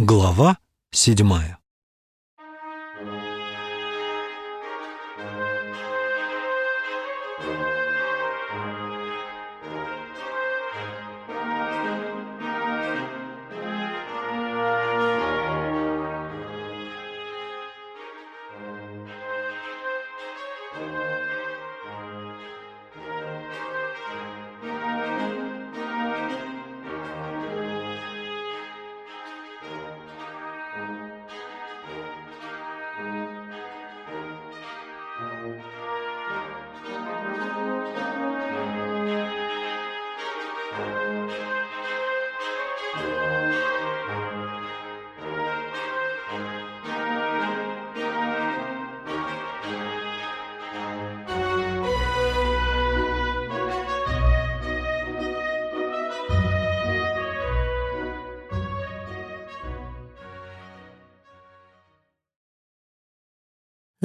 Глава седьмая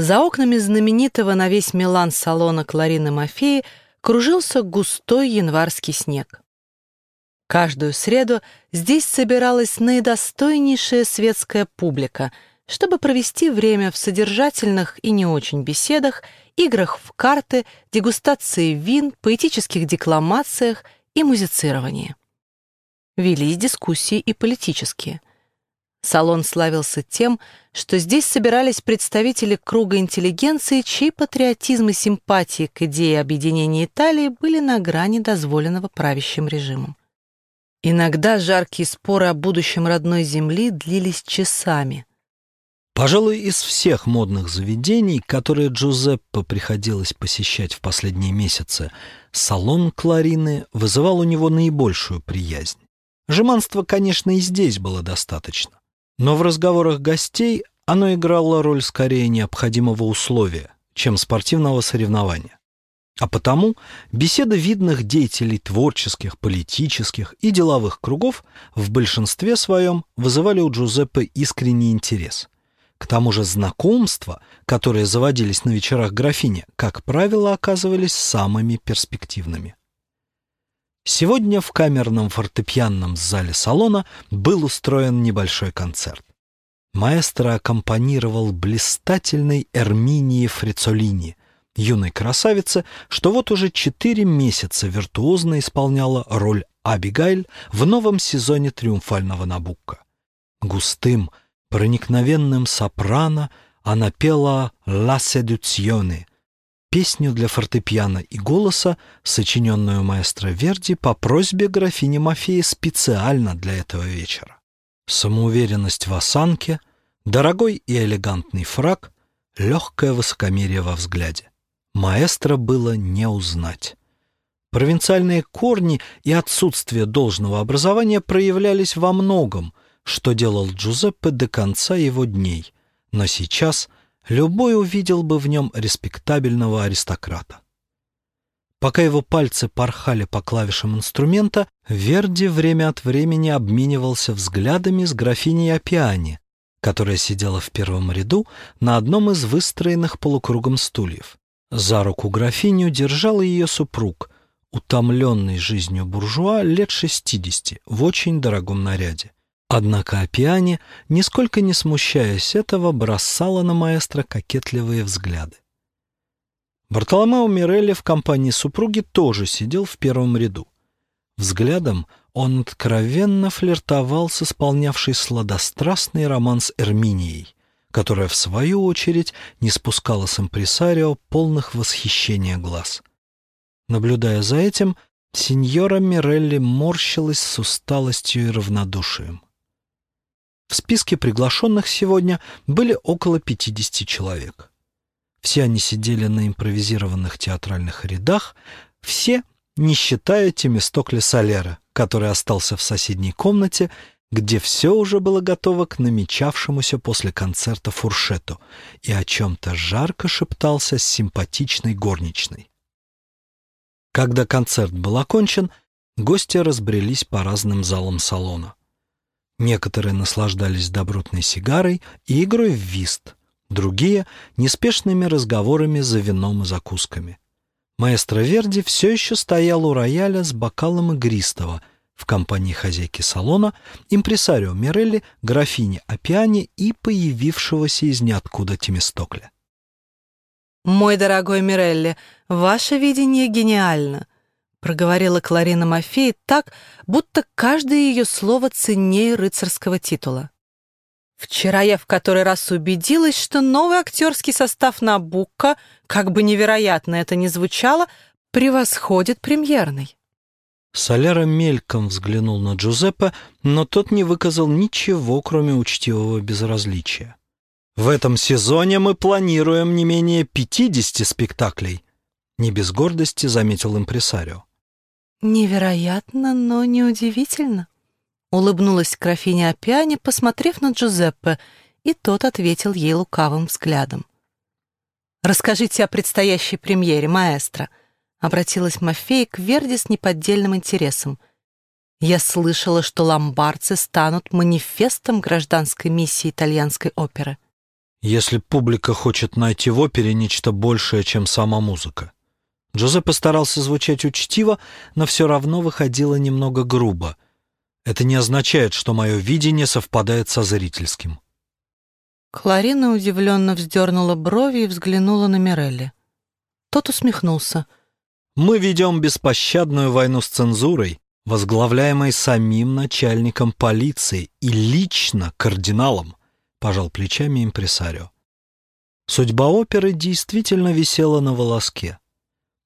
За окнами знаменитого на весь Милан салона Кларины Мафеи кружился густой январский снег. Каждую среду здесь собиралась наидостойнейшая светская публика, чтобы провести время в содержательных и не очень беседах, играх в карты, дегустации вин, поэтических декламациях и музицировании. Велись дискуссии и политические – Салон славился тем, что здесь собирались представители круга интеллигенции, чей патриотизм и симпатии к идее объединения Италии были на грани дозволенного правящим режимом. Иногда жаркие споры о будущем родной земли длились часами. Пожалуй, из всех модных заведений, которые Джузеппе приходилось посещать в последние месяцы, салон Кларины вызывал у него наибольшую приязнь. Жеманства, конечно, и здесь было достаточно. Но в разговорах гостей оно играло роль скорее необходимого условия, чем спортивного соревнования. А потому беседы видных деятелей творческих, политических и деловых кругов в большинстве своем вызывали у Джузеппе искренний интерес. К тому же знакомства, которые заводились на вечерах графини, как правило, оказывались самыми перспективными. Сегодня в камерном фортепианном зале салона был устроен небольшой концерт. Маэстро аккомпанировал блистательной Эрминии Фрицолини, юной красавице, что вот уже четыре месяца виртуозно исполняла роль Абигайль в новом сезоне «Триумфального Набукка». Густым, проникновенным сопрано она пела «Ла седуционе», песню для фортепиано и голоса, сочиненную маэстро Верди по просьбе графини Мафеи специально для этого вечера. Самоуверенность в осанке, дорогой и элегантный фраг, легкое высокомерие во взгляде. Маэстро было не узнать. Провинциальные корни и отсутствие должного образования проявлялись во многом, что делал Джузеппе до конца его дней, но сейчас – любой увидел бы в нем респектабельного аристократа. Пока его пальцы порхали по клавишам инструмента, Верди время от времени обменивался взглядами с графиней Апиани, которая сидела в первом ряду на одном из выстроенных полукругом стульев. За руку графиню держал ее супруг, утомленный жизнью буржуа лет шестидесяти, в очень дорогом наряде. Однако Апиане, нисколько не смущаясь этого, бросала на маэстро кокетливые взгляды. Бартоломео Мирелли в компании супруги тоже сидел в первом ряду. Взглядом он откровенно флиртовал с исполнявшей сладострастный роман с Эрминией, которая, в свою очередь, не спускала с импресарио полных восхищения глаз. Наблюдая за этим, сеньора Мирелли морщилась с усталостью и равнодушием. В списке приглашенных сегодня были около 50 человек. Все они сидели на импровизированных театральных рядах, все, не считая Темистокля Солера, который остался в соседней комнате, где все уже было готово к намечавшемуся после концерта фуршету и о чем-то жарко шептался с симпатичной горничной. Когда концерт был окончен, гости разбрелись по разным залам салона. Некоторые наслаждались добротной сигарой и игрой в вист, другие — неспешными разговорами за вином и закусками. Маэстро Верди все еще стоял у рояля с бокалом игристого, в компании хозяйки салона, импресарио Мирелли, графини Апиани и появившегося из ниоткуда Темистокля. «Мой дорогой Мирелли, ваше видение гениально», — проговорила Кларина Мафей так, будто каждое ее слово ценнее рыцарского титула. «Вчера я в который раз убедилась, что новый актерский состав Набукка, как бы невероятно это ни звучало, превосходит премьерный». Соляра мельком взглянул на Джузеппе, но тот не выказал ничего, кроме учтивого безразличия. В этом сезоне мы планируем не менее 50 спектаклей. Не без гордости заметил импресарио. Невероятно, но неудивительно. Улыбнулась графиня Апиани, посмотрев на Джузеппе, и тот ответил ей лукавым взглядом. «Расскажите о предстоящей премьере, маэстро», — обратилась Мафей к Верди с неподдельным интересом. «Я слышала, что ломбардцы станут манифестом гражданской миссии итальянской оперы». Если публика хочет найти в опере нечто большее, чем сама музыка. Джозеппе старался звучать учтиво, но все равно выходило немного грубо. Это не означает, что мое видение совпадает со зрительским. Кларина удивленно вздернула брови и взглянула на Мирелли. Тот усмехнулся. «Мы ведем беспощадную войну с цензурой, возглавляемой самим начальником полиции и лично кардиналом пожал плечами импресарио. Судьба оперы действительно висела на волоске.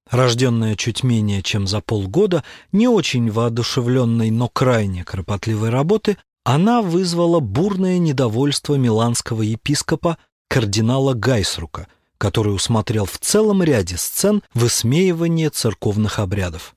Рожденная чуть менее чем за полгода, не очень воодушевленной, но крайне кропотливой работы, она вызвала бурное недовольство миланского епископа кардинала Гайсрука, который усмотрел в целом ряде сцен высмеивание церковных обрядов.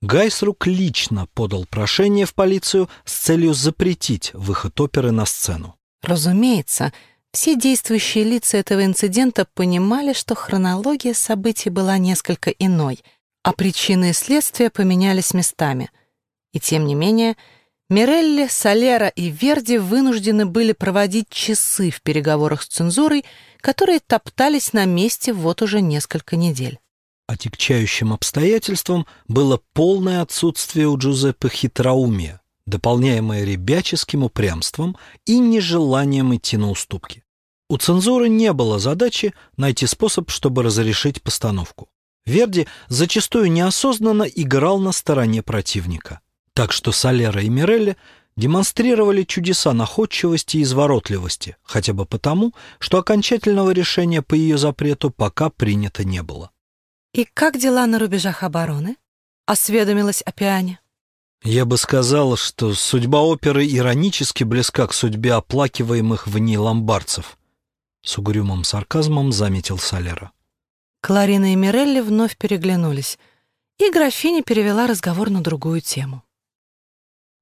Гайсрук лично подал прошение в полицию с целью запретить выход оперы на сцену. Разумеется, все действующие лица этого инцидента понимали, что хронология событий была несколько иной, а причины и следствия поменялись местами. И тем не менее, Мирелли, Солера и Верди вынуждены были проводить часы в переговорах с цензурой, которые топтались на месте вот уже несколько недель. Отягчающим обстоятельством было полное отсутствие у Джузеппе хитроумия дополняемое ребяческим упрямством и нежеланием идти на уступки. У цензуры не было задачи найти способ, чтобы разрешить постановку. Верди зачастую неосознанно играл на стороне противника. Так что Солера и Мирелли демонстрировали чудеса находчивости и изворотливости, хотя бы потому, что окончательного решения по ее запрету пока принято не было. «И как дела на рубежах обороны?» — осведомилась Апиане. Я бы сказал, что судьба оперы иронически близка к судьбе оплакиваемых в ней ломбардцев. С угрюмым сарказмом заметил Солера. Кларина и Мирелли вновь переглянулись, и графиня перевела разговор на другую тему.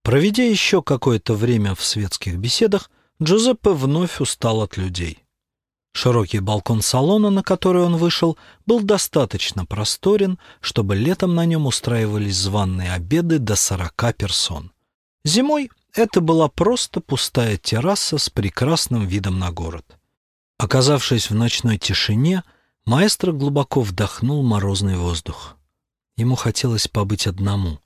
Проведя еще какое-то время в светских беседах, Джузеппе вновь устал от людей. Широкий балкон салона, на который он вышел, был достаточно просторен, чтобы летом на нем устраивались званные обеды до сорока персон. Зимой это была просто пустая терраса с прекрасным видом на город. Оказавшись в ночной тишине, маэстро глубоко вдохнул морозный воздух. Ему хотелось побыть одному,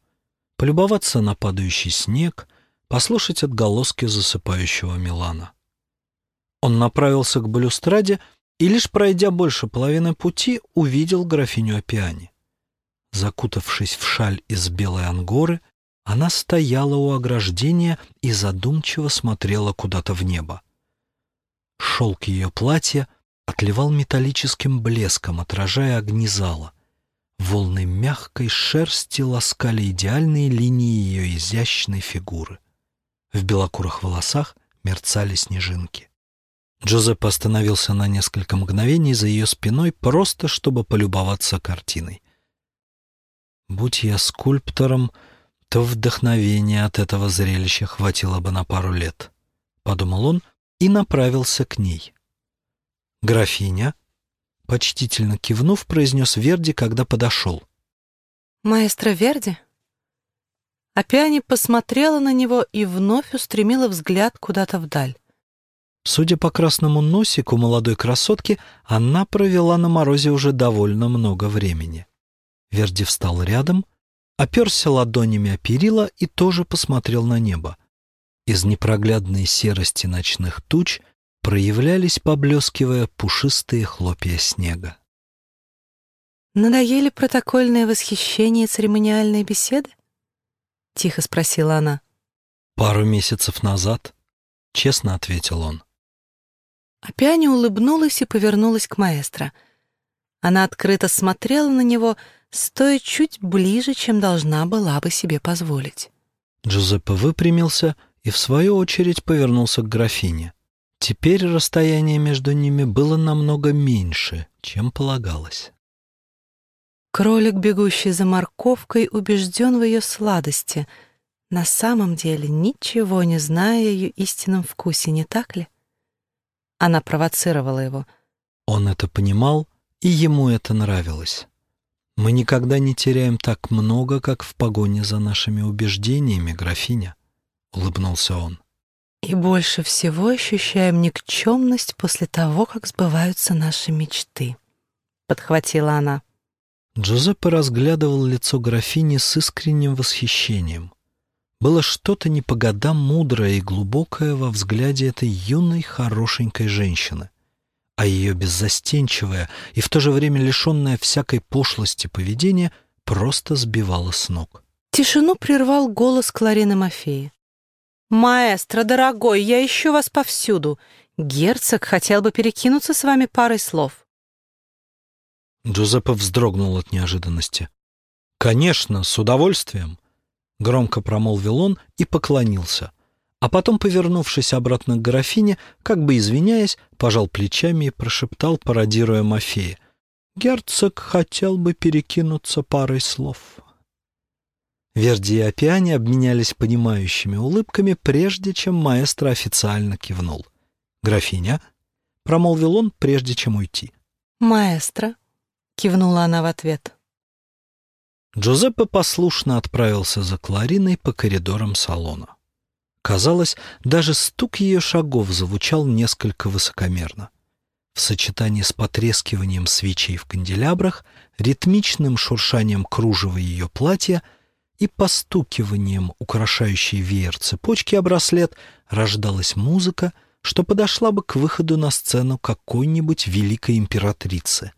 полюбоваться на падающий снег, послушать отголоски засыпающего Милана. Он направился к балюстраде и, лишь пройдя больше половины пути, увидел графиню Апиани. Закутавшись в шаль из белой ангоры, она стояла у ограждения и задумчиво смотрела куда-то в небо. Шелк ее платья отливал металлическим блеском, отражая огни зала. Волны мягкой шерсти ласкали идеальные линии ее изящной фигуры. В белокурых волосах мерцали снежинки. Джозепп остановился на несколько мгновений за ее спиной, просто чтобы полюбоваться картиной. Будь я скульптором, то вдохновения от этого зрелища хватило бы на пару лет, — подумал он и направился к ней. «Графиня», — почтительно кивнув, произнес Верди, когда подошел. «Маэстро Верди?» Апиани посмотрела на него и вновь устремила взгляд куда-то вдаль. Судя по красному носику молодой красотки, она провела на морозе уже довольно много времени. Верди встал рядом, оперся ладонями о перила и тоже посмотрел на небо. Из непроглядной серости ночных туч проявлялись, поблескивая, пушистые хлопья снега. «Надоели протокольное восхищение и церемониальные беседы?» — тихо спросила она. «Пару месяцев назад», — честно ответил он. Апиани улыбнулась и повернулась к маэстро. Она открыто смотрела на него, стоя чуть ближе, чем должна была бы себе позволить. Джузеппе выпрямился и, в свою очередь, повернулся к графине. Теперь расстояние между ними было намного меньше, чем полагалось. Кролик, бегущий за морковкой, убежден в ее сладости, на самом деле ничего не зная ее истинном вкусе, не так ли? Она провоцировала его. Он это понимал, и ему это нравилось. Мы никогда не теряем так много, как в погоне за нашими убеждениями, графиня, — улыбнулся он. И больше всего ощущаем никчемность после того, как сбываются наши мечты, — подхватила она. Джузеппе разглядывал лицо графини с искренним восхищением. Было что-то не по годам мудрое и глубокое во взгляде этой юной, хорошенькой женщины. А ее беззастенчивое и в то же время лишенное всякой пошлости поведение просто сбивало с ног. Тишину прервал голос Кларины Мафеи. «Маэстро, дорогой, я ищу вас повсюду. Герцог хотел бы перекинуться с вами парой слов». Джузеппе вздрогнул от неожиданности. «Конечно, с удовольствием. Громко промолвил он и поклонился. А потом, повернувшись обратно к графине, как бы извиняясь, пожал плечами и прошептал, пародируя Мафея. «Герцог хотел бы перекинуться парой слов». Верди и Апиани обменялись понимающими улыбками, прежде чем маэстро официально кивнул. «Графиня?» — промолвил он, прежде чем уйти. «Маэстро?» — кивнула она в ответ. Джузеппе послушно отправился за Клариной по коридорам салона. Казалось, даже стук ее шагов звучал несколько высокомерно. В сочетании с потрескиванием свечей в канделябрах, ритмичным шуршанием кружева ее платья и постукиванием украшающей веер цепочки о браслет рождалась музыка, что подошла бы к выходу на сцену какой-нибудь великой императрицы.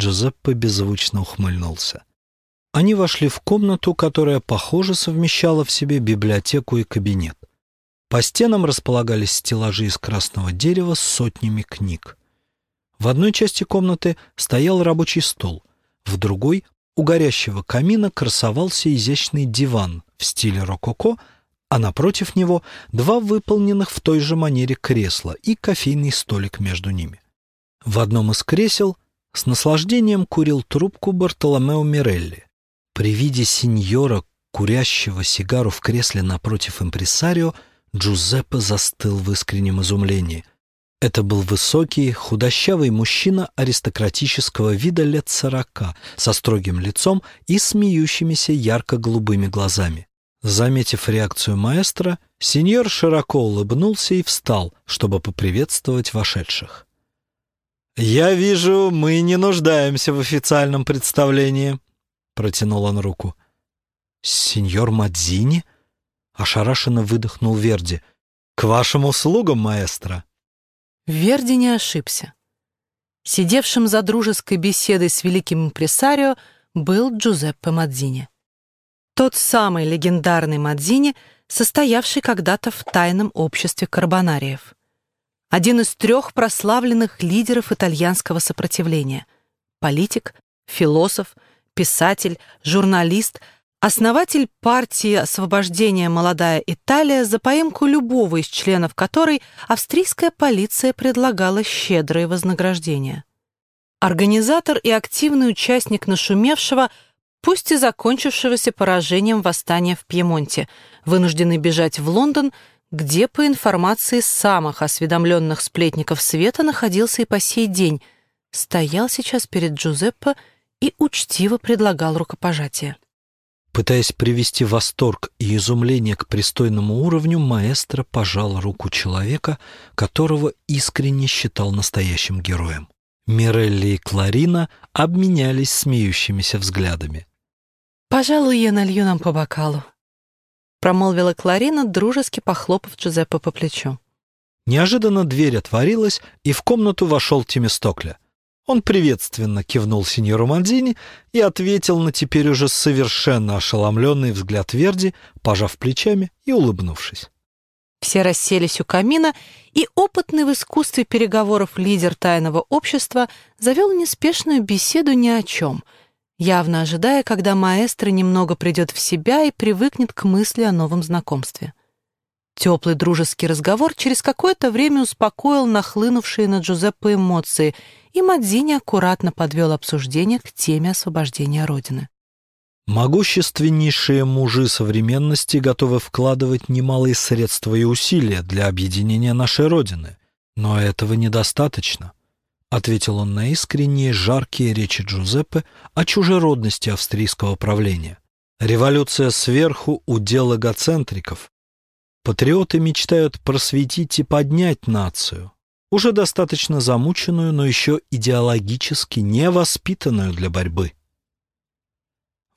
Джузеппе беззвучно ухмыльнулся. Они вошли в комнату, которая, похоже, совмещала в себе библиотеку и кабинет. По стенам располагались стеллажи из красного дерева с сотнями книг. В одной части комнаты стоял рабочий стол, в другой у горящего камина красовался изящный диван в стиле рококо, а напротив него два выполненных в той же манере кресла и кофейный столик между ними. В одном из кресел с наслаждением курил трубку Бартоломео Мирелли. При виде сеньора, курящего сигару в кресле напротив импресарио, Джузеппе застыл в искреннем изумлении. Это был высокий, худощавый мужчина аристократического вида лет сорока, со строгим лицом и смеющимися ярко-голубыми глазами. Заметив реакцию маэстро, сеньор широко улыбнулся и встал, чтобы поприветствовать вошедших. «Я вижу, мы не нуждаемся в официальном представлении», — протянул он руку. «Сеньор Мадзини?» — ошарашенно выдохнул Верди. «К вашим услугам, маэстро!» Верди не ошибся. Сидевшим за дружеской беседой с великим импресарио был Джузеппе Мадзини. Тот самый легендарный Мадзини, состоявший когда-то в тайном обществе карбонариев. Один из трех прославленных лидеров итальянского сопротивления. Политик, философ — писатель, журналист, основатель партии освобождения «Молодая Италия», за поимку любого из членов которой австрийская полиция предлагала щедрые вознаграждения. Организатор и активный участник нашумевшего, пусть и закончившегося поражением восстания в Пьемонте, вынужденный бежать в Лондон, где, по информации самых осведомленных сплетников света, находился и по сей день, стоял сейчас перед Джузеппе и учтиво предлагал рукопожатие. Пытаясь привести восторг и изумление к пристойному уровню, маэстро пожал руку человека, которого искренне считал настоящим героем. Мирелли и Кларина обменялись смеющимися взглядами. «Пожалуй, я налью нам по бокалу», — промолвила Кларина, дружески похлопав Джузеппе по плечу. Неожиданно дверь отворилась, и в комнату вошел Тимистокля. Он приветственно кивнул сеньору Мандини и ответил на теперь уже совершенно ошеломленный взгляд Верди, пожав плечами и улыбнувшись. Все расселись у камина, и опытный в искусстве переговоров лидер тайного общества завел неспешную беседу ни о чем, явно ожидая, когда маэстро немного придет в себя и привыкнет к мысли о новом знакомстве. Теплый дружеский разговор через какое-то время успокоил нахлынувшие на Джузеппе эмоции, и Мадзини аккуратно подвел обсуждение к теме освобождения Родины. Могущественнейшие мужи современности готовы вкладывать немалые средства и усилия для объединения нашей Родины, но этого недостаточно, ответил он на искренние, жаркие речи Джузеппе о чужеродности австрийского правления. Революция сверху – удел эгоцентриков, Патриоты мечтают просветить и поднять нацию, уже достаточно замученную, но еще идеологически невоспитанную для борьбы.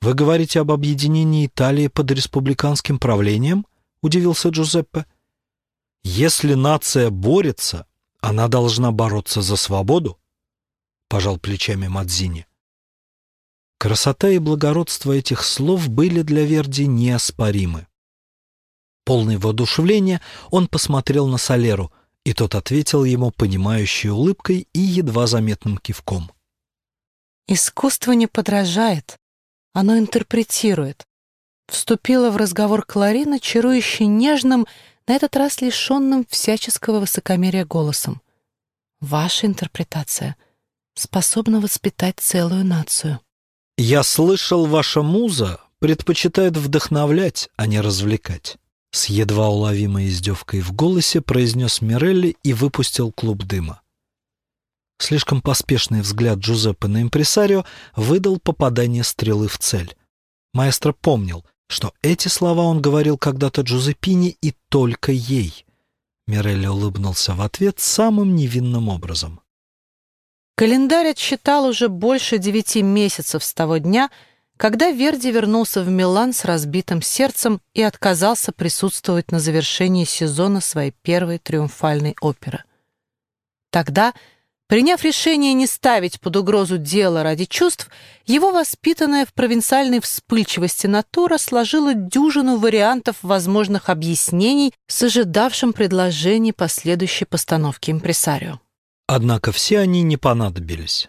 «Вы говорите об объединении Италии под республиканским правлением?» — удивился Джузеппе. «Если нация борется, она должна бороться за свободу», — пожал плечами Мадзини. Красота и благородство этих слов были для Верди неоспоримы. Полный воодушевления, он посмотрел на Солеру, и тот ответил ему понимающей улыбкой и едва заметным кивком. «Искусство не подражает, оно интерпретирует», вступила в разговор Кларина, чарующе нежным, на этот раз лишенным всяческого высокомерия голосом. «Ваша интерпретация способна воспитать целую нацию». «Я слышал, ваша муза предпочитает вдохновлять, а не развлекать». С едва уловимой издевкой в голосе произнес Мирелли и выпустил клуб дыма. Слишком поспешный взгляд Джузеппе на импресарио выдал попадание стрелы в цель. Маэстро помнил, что эти слова он говорил когда-то Джузеппине и только ей. Мирелли улыбнулся в ответ самым невинным образом. Календарь отсчитал уже больше девяти месяцев с того дня, когда Верди вернулся в Милан с разбитым сердцем и отказался присутствовать на завершении сезона своей первой триумфальной оперы. Тогда, приняв решение не ставить под угрозу дело ради чувств, его воспитанная в провинциальной вспыльчивости натура сложила дюжину вариантов возможных объяснений с ожидавшим предложений последующей постановки импресарио. Однако все они не понадобились.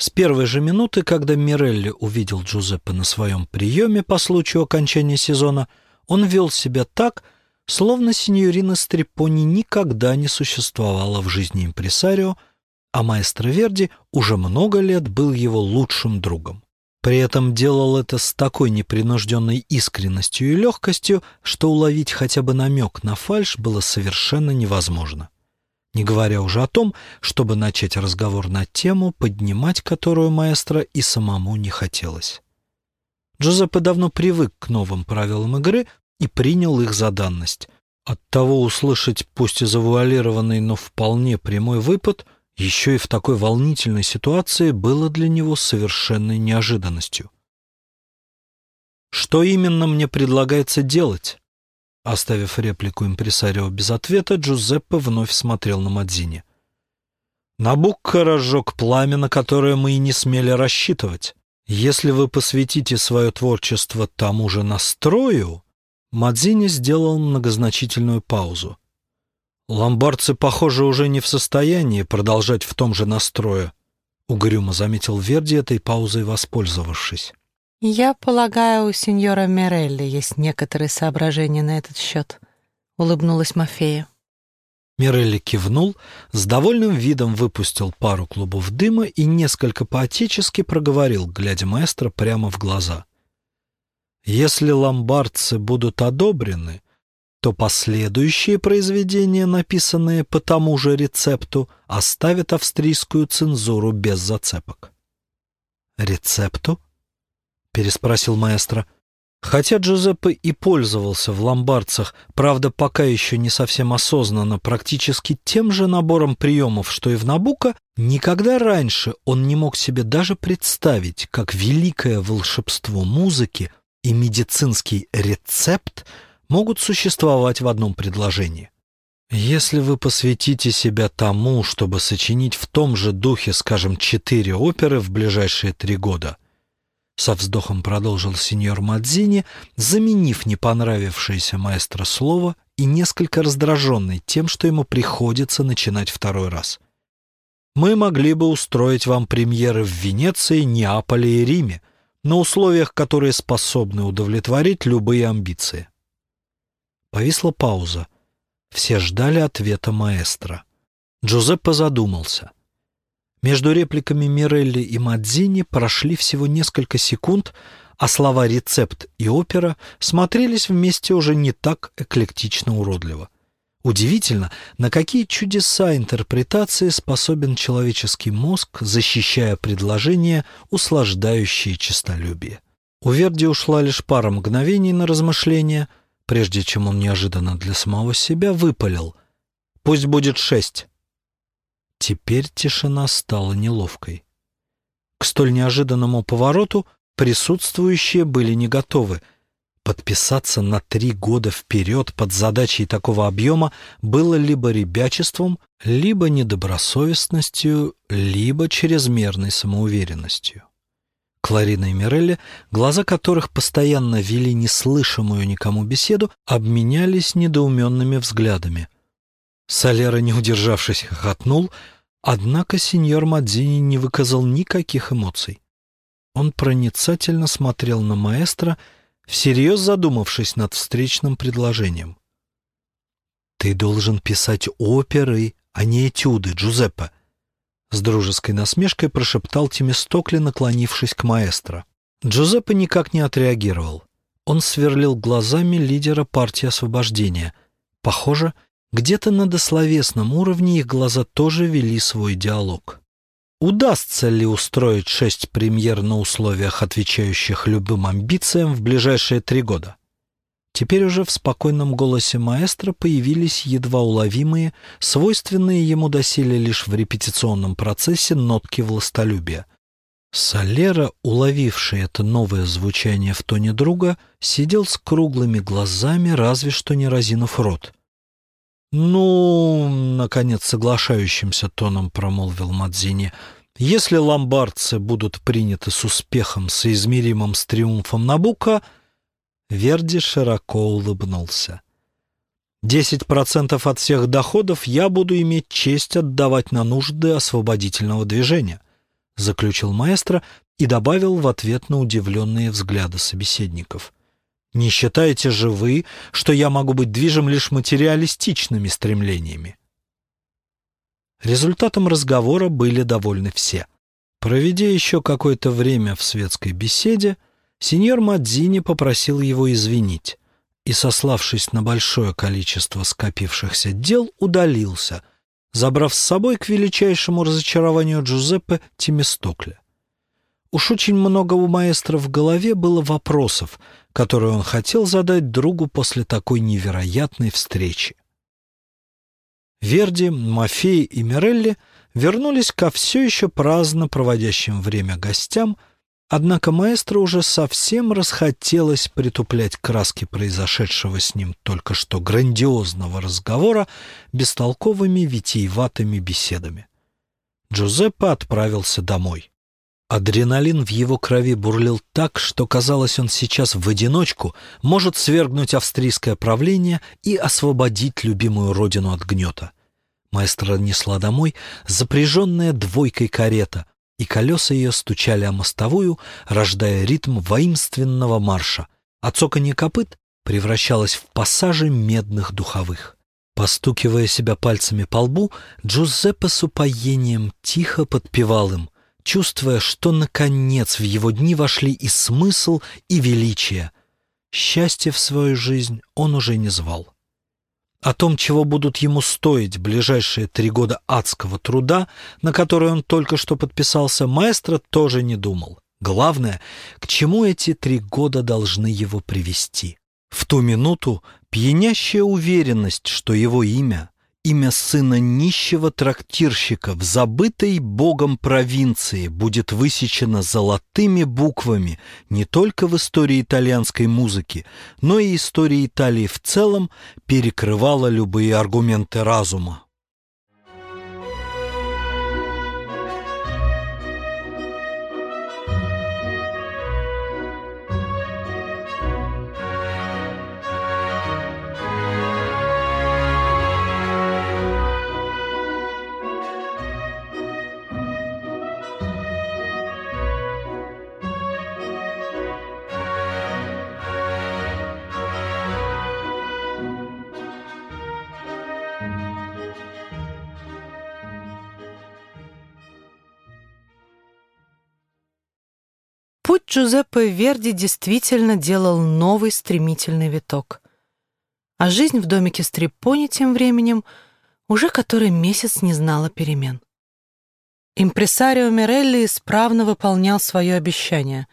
С первой же минуты, когда Мирелли увидел Джузеппе на своем приеме по случаю окончания сезона, он вел себя так, словно синьорина Стрепони никогда не существовала в жизни импресарио, а маэстро Верди уже много лет был его лучшим другом. При этом делал это с такой непринужденной искренностью и легкостью, что уловить хотя бы намек на фальшь было совершенно невозможно не говоря уже о том, чтобы начать разговор на тему, поднимать которую маэстро и самому не хотелось. Джузеппе давно привык к новым правилам игры и принял их за данность. Оттого услышать, пусть и завуалированный, но вполне прямой выпад, еще и в такой волнительной ситуации было для него совершенной неожиданностью. «Что именно мне предлагается делать?» Оставив реплику импресарио без ответа, Джузеппе вновь смотрел на Мадзини. «Набукко разжег пламя, на которое мы и не смели рассчитывать. Если вы посвятите свое творчество тому же настрою...» Мадзини сделал многозначительную паузу. «Ломбардцы, похоже, уже не в состоянии продолжать в том же настрое», — угрюмо заметил Верди этой паузой воспользовавшись. «Я полагаю, у сеньора Мирелли есть некоторые соображения на этот счет», — улыбнулась Мафея. Мирелли кивнул, с довольным видом выпустил пару клубов дыма и несколько поотечески проговорил, глядя маэстро прямо в глаза. «Если ломбардцы будут одобрены, то последующие произведения, написанные по тому же рецепту, оставят австрийскую цензуру без зацепок». «Рецепту?» Переспросил маэстро. Хотя Джузеппе и пользовался в ломбардцах, правда, пока еще не совсем осознанно, практически тем же набором приемов, что и в Набуко, никогда раньше он не мог себе даже представить, как великое волшебство музыки и медицинский рецепт могут существовать в одном предложении. Если вы посвятите себя тому, чтобы сочинить в том же духе, скажем, четыре оперы в ближайшие три года, со вздохом продолжил сеньор Мадзини, заменив не понравившееся маэстро слово и несколько раздраженный тем, что ему приходится начинать второй раз. Мы могли бы устроить вам премьеры в Венеции, Неаполе и Риме, на условиях, которые способны удовлетворить любые амбиции. Повисла пауза. Все ждали ответа маэстро. Джузеппе задумался. Между репликами Мирелли и Мадзини прошли всего несколько секунд, а слова «рецепт» и «опера» смотрелись вместе уже не так эклектично уродливо. Удивительно, на какие чудеса интерпретации способен человеческий мозг, защищая предложения, услаждающие честолюбие. У Верди ушла лишь пара мгновений на размышления, прежде чем он неожиданно для самого себя выпалил. «Пусть будет шесть». Теперь тишина стала неловкой. К столь неожиданному повороту присутствующие были не готовы — Подписаться на три года вперед под задачей такого объема было либо ребячеством, либо недобросовестностью, либо чрезмерной самоуверенностью. Кларина и Мирелли, глаза которых постоянно вели неслышимую никому беседу, обменялись недоуменными взглядами. Солера, не удержавшись, хохотнул, однако сеньор Мадзини не выказал никаких эмоций. Он проницательно смотрел на маэстро всерьез задумавшись над встречным предложением. «Ты должен писать оперы, а не этюды, Джузеппе», с дружеской насмешкой прошептал Тимистокли, наклонившись к маэстро. Джузеппе никак не отреагировал. Он сверлил глазами лидера партии освобождения. Похоже, где-то на дословесном уровне их глаза тоже вели свой диалог. Удастся ли устроить шесть премьер на условиях, отвечающих любым амбициям в ближайшие три года? Теперь уже в спокойном голосе маэстро появились едва уловимые, свойственные ему доселе лишь в репетиционном процессе нотки властолюбия. Солера, уловивший это новое звучание в тоне друга, сидел с круглыми глазами, разве что не разинув рот. «Ну, — наконец соглашающимся тоном промолвил Мадзини, — если ломбардцы будут приняты с успехом, соизмеримым с триумфом Набука, Верди широко улыбнулся. «Десять процентов от всех доходов я буду иметь честь отдавать на нужды освободительного движения», заключил маэстро и добавил в ответ на удивленные взгляды собеседников — не считаете же вы, что я могу быть движим лишь материалистичными стремлениями? Результатом разговора были довольны все. Проведя еще какое-то время в светской беседе, сеньор Мадзини попросил его извинить и, сославшись на большое количество скопившихся дел, удалился, забрав с собой к величайшему разочарованию Джузеппе Тимистокля. Уж очень много у маэстро в голове было вопросов, которые он хотел задать другу после такой невероятной встречи. Верди, Мафей и Мирелли вернулись ко все еще праздно проводящим время гостям, однако маэстро уже совсем расхотелось притуплять краски произошедшего с ним только что грандиозного разговора бестолковыми витиеватыми беседами. Джузеппе отправился домой. Адреналин в его крови бурлил так, что казалось, он сейчас в одиночку может свергнуть австрийское правление и освободить любимую родину от гнета. Маэстро несла домой запряженная двойкой карета, и колеса ее стучали о мостовую, рождая ритм воинственного марша, а цоканье копыт превращалось в пассажи медных духовых. Постукивая себя пальцами по лбу, Джузеппе с упоением тихо подпевал им — чувствуя, что, наконец, в его дни вошли и смысл, и величие. Счастье в свою жизнь он уже не звал. О том, чего будут ему стоить ближайшие три года адского труда, на который он только что подписался, маэстро тоже не думал. Главное, к чему эти три года должны его привести. В ту минуту пьянящая уверенность, что его имя, имя сына нищего трактирщика в забытой богом провинции будет высечено золотыми буквами не только в истории итальянской музыки, но и истории Италии в целом, перекрывала любые аргументы разума. Путь Джузеппе Верди действительно делал новый стремительный виток. А жизнь в домике Стрипони тем временем уже который месяц не знала перемен. Импресарио Мирелли исправно выполнял свое обещание.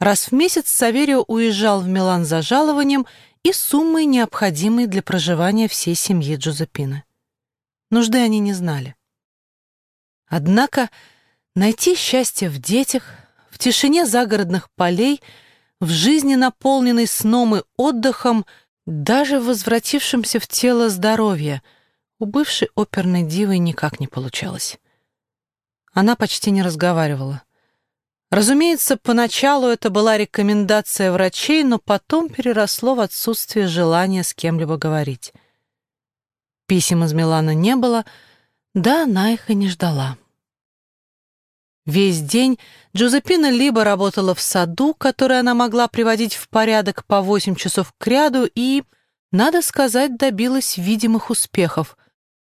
Раз в месяц Саверио уезжал в Милан за жалованием и суммой, необходимой для проживания всей семьи Джузеппины. Нужды они не знали. Однако найти счастье в детях — в тишине загородных полей, в жизни, наполненной сном и отдыхом, даже возвратившимся в тело здоровья, у бывшей оперной дивы никак не получалось. Она почти не разговаривала. Разумеется, поначалу это была рекомендация врачей, но потом переросло в отсутствие желания с кем-либо говорить. Писем из Милана не было, да она их и не ждала. Весь день Джузеппина либо работала в саду, который она могла приводить в порядок по 8 часов к ряду и, надо сказать, добилась видимых успехов,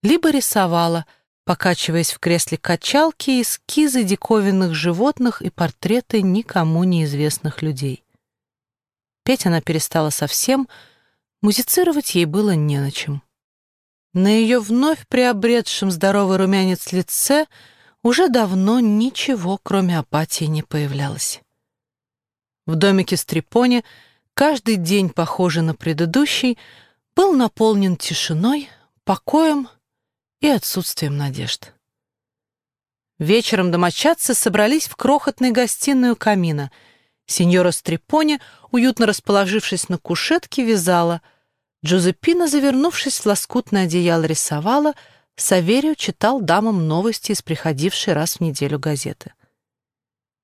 либо рисовала, покачиваясь в кресле качалки, эскизы диковинных животных и портреты никому неизвестных людей. Петь она перестала совсем, музицировать ей было не на чем. На ее вновь приобретшем здоровый румянец лице — уже давно ничего, кроме апатии, не появлялось. В домике Стрипоне каждый день, похожий на предыдущий, был наполнен тишиной, покоем и отсутствием надежд. Вечером домочадцы собрались в крохотной гостиной у камина. Сеньора Стрипоне, уютно расположившись на кушетке, вязала. Джузеппина, завернувшись в лоскутное одеяло, рисовала — Саверио читал дамам новости из приходившей раз в неделю газеты.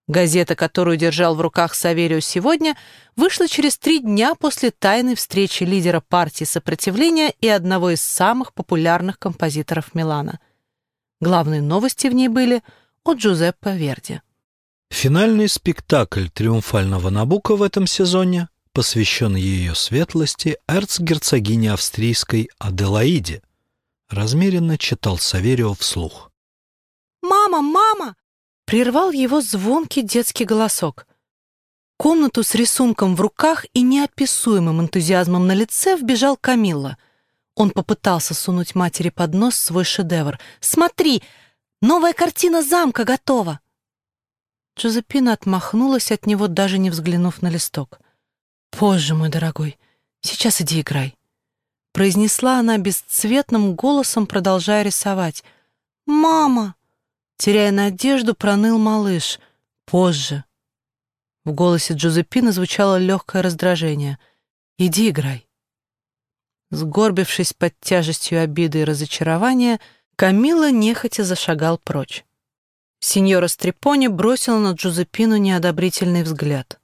Газета, которую держал в руках Саверио сегодня, вышла через три дня после тайной встречи лидера партии сопротивления и одного из самых популярных композиторов Милана. Главные новости в ней были от Джузеппе Верди. Финальный спектакль «Триумфального Набука» в этом сезоне посвящен ее светлости эрцгерцогине австрийской Аделаиде – размеренно читал Саверио вслух. «Мама, мама!» — прервал его звонкий детский голосок. Комнату с рисунком в руках и неописуемым энтузиазмом на лице вбежал Камилла. Он попытался сунуть матери под нос свой шедевр. «Смотри, новая картина замка готова!» Джозепина отмахнулась от него, даже не взглянув на листок. «Позже, мой дорогой, сейчас иди играй» произнесла она бесцветным голосом, продолжая рисовать. «Мама!» Теряя надежду, проныл малыш. «Позже». В голосе Джузеппины звучало легкое раздражение. «Иди играй». Сгорбившись под тяжестью обиды и разочарования, Камила нехотя зашагал прочь. Сеньора Стрепони бросила на Джузеппину неодобрительный взгляд.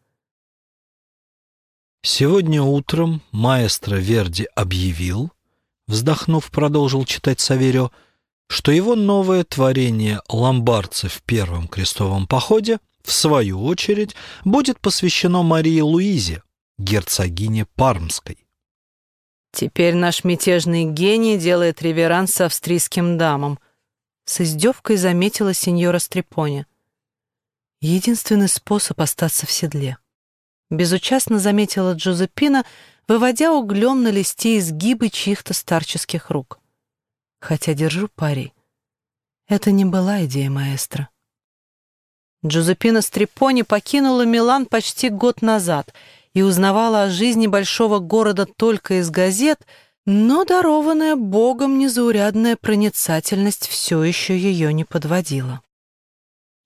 Сегодня утром маэстро Верди объявил, вздохнув, продолжил читать Саверио, что его новое творение «Ломбардцы в первом крестовом походе» в свою очередь будет посвящено Марии Луизе, герцогине Пармской. «Теперь наш мятежный гений делает реверанс австрийским дамам», с издевкой заметила сеньора Стрепони. Единственный способ остаться в седле. Безучастно заметила Джозепина, выводя углем на листе изгибы чьих-то старческих рук. Хотя держу пари. Это не была идея маэстро. Джозепина Стрепони покинула Милан почти год назад и узнавала о жизни большого города только из газет, Но дарованная Богом незаурядная проницательность все еще ее не подводила.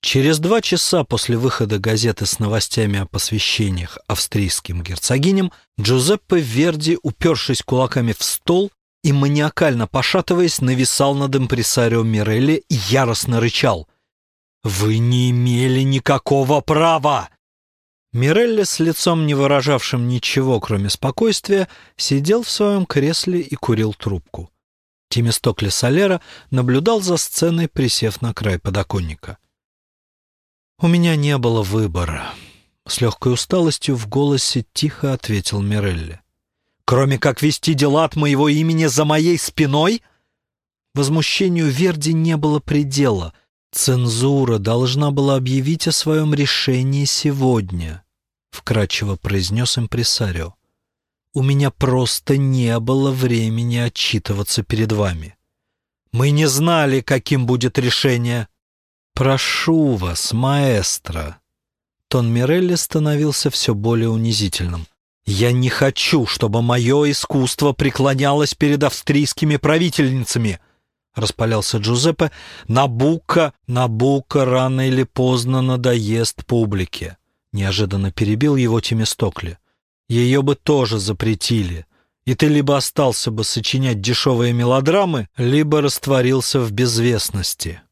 Через два часа после выхода газеты с новостями о посвящениях австрийским герцогиням Джузеппе Верди, упершись кулаками в стол и маниакально пошатываясь, нависал над импресарио Мирелли и яростно рычал. «Вы не имели никакого права!» Мирелли с лицом, не выражавшим ничего, кроме спокойствия, сидел в своем кресле и курил трубку. Тимистокли Солера наблюдал за сценой, присев на край подоконника. «У меня не было выбора», — с легкой усталостью в голосе тихо ответил Мирелли. «Кроме как вести дела от моего имени за моей спиной?» Возмущению Верди не было предела. Цензура должна была объявить о своем решении сегодня, — вкратчиво произнес импресарио. «У меня просто не было времени отчитываться перед вами. Мы не знали, каким будет решение». «Прошу вас, маэстро!» Тон Мирелли становился все более унизительным. «Я не хочу, чтобы мое искусство преклонялось перед австрийскими правительницами!» Распалялся Джузеппе. «Набука, Набука рано или поздно надоест публике!» Неожиданно перебил его Тимистокли. «Ее бы тоже запретили, и ты либо остался бы сочинять дешевые мелодрамы, либо растворился в безвестности».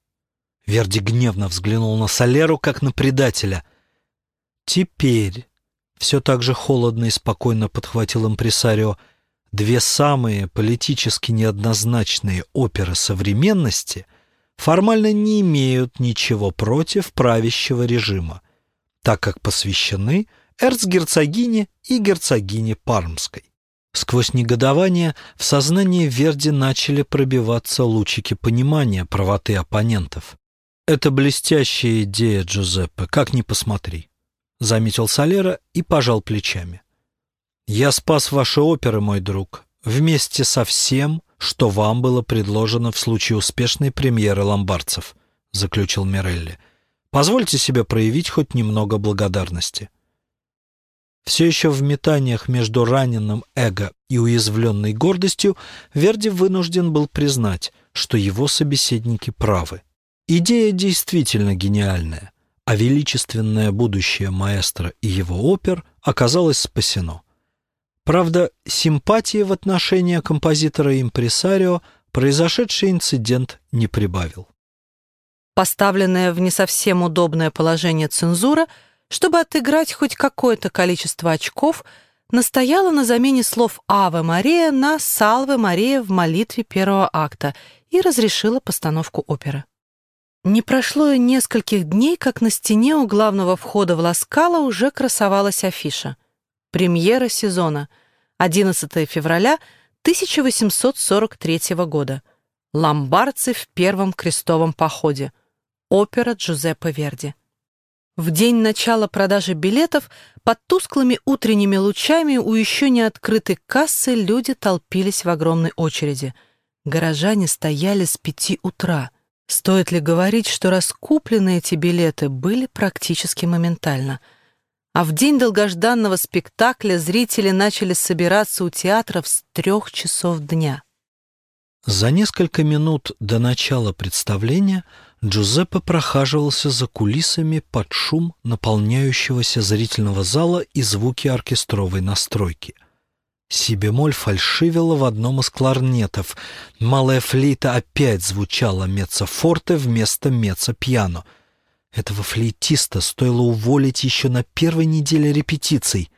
Верди гневно взглянул на Солеру, как на предателя. «Теперь...» — все так же холодно и спокойно подхватил импресарио. «Две самые политически неоднозначные оперы современности формально не имеют ничего против правящего режима, так как посвящены эрцгерцогине и герцогине Пармской. Сквозь негодование в сознании Верди начали пробиваться лучики понимания правоты оппонентов. «Это блестящая идея, Джузеппе, как ни посмотри», — заметил Солера и пожал плечами. «Я спас ваши оперы, мой друг, вместе со всем, что вам было предложено в случае успешной премьеры ломбардцев», — заключил Мирелли. «Позвольте себе проявить хоть немного благодарности». Все еще в метаниях между раненым эго и уязвленной гордостью Верди вынужден был признать, что его собеседники правы. Идея действительно гениальная, а величественное будущее маэстро и его опер оказалось спасено. Правда, симпатии в отношении композитора и импресарио произошедший инцидент не прибавил. Поставленная в не совсем удобное положение цензура, чтобы отыграть хоть какое-то количество очков, настояла на замене слов «Аве Мария» на «Салве Мария» в молитве первого акта и разрешила постановку оперы. Не прошло и нескольких дней, как на стене у главного входа в Ласкало уже красовалась афиша. Премьера сезона. 11 февраля 1843 года. Ломбардцы в первом крестовом походе. Опера Джузеппе Верди. В день начала продажи билетов под тусклыми утренними лучами у еще не открытой кассы люди толпились в огромной очереди. Горожане стояли с пяти утра — Стоит ли говорить, что раскупленные эти билеты были практически моментально? А в день долгожданного спектакля зрители начали собираться у театров с трех часов дня. За несколько минут до начала представления Джузеппе прохаживался за кулисами под шум наполняющегося зрительного зала и звуки оркестровой настройки — Си-бемоль фальшивила в одном из кларнетов. Малая флейта опять звучала меццо-форте вместо меццо-пьяно. Этого флейтиста стоило уволить еще на первой неделе репетиций,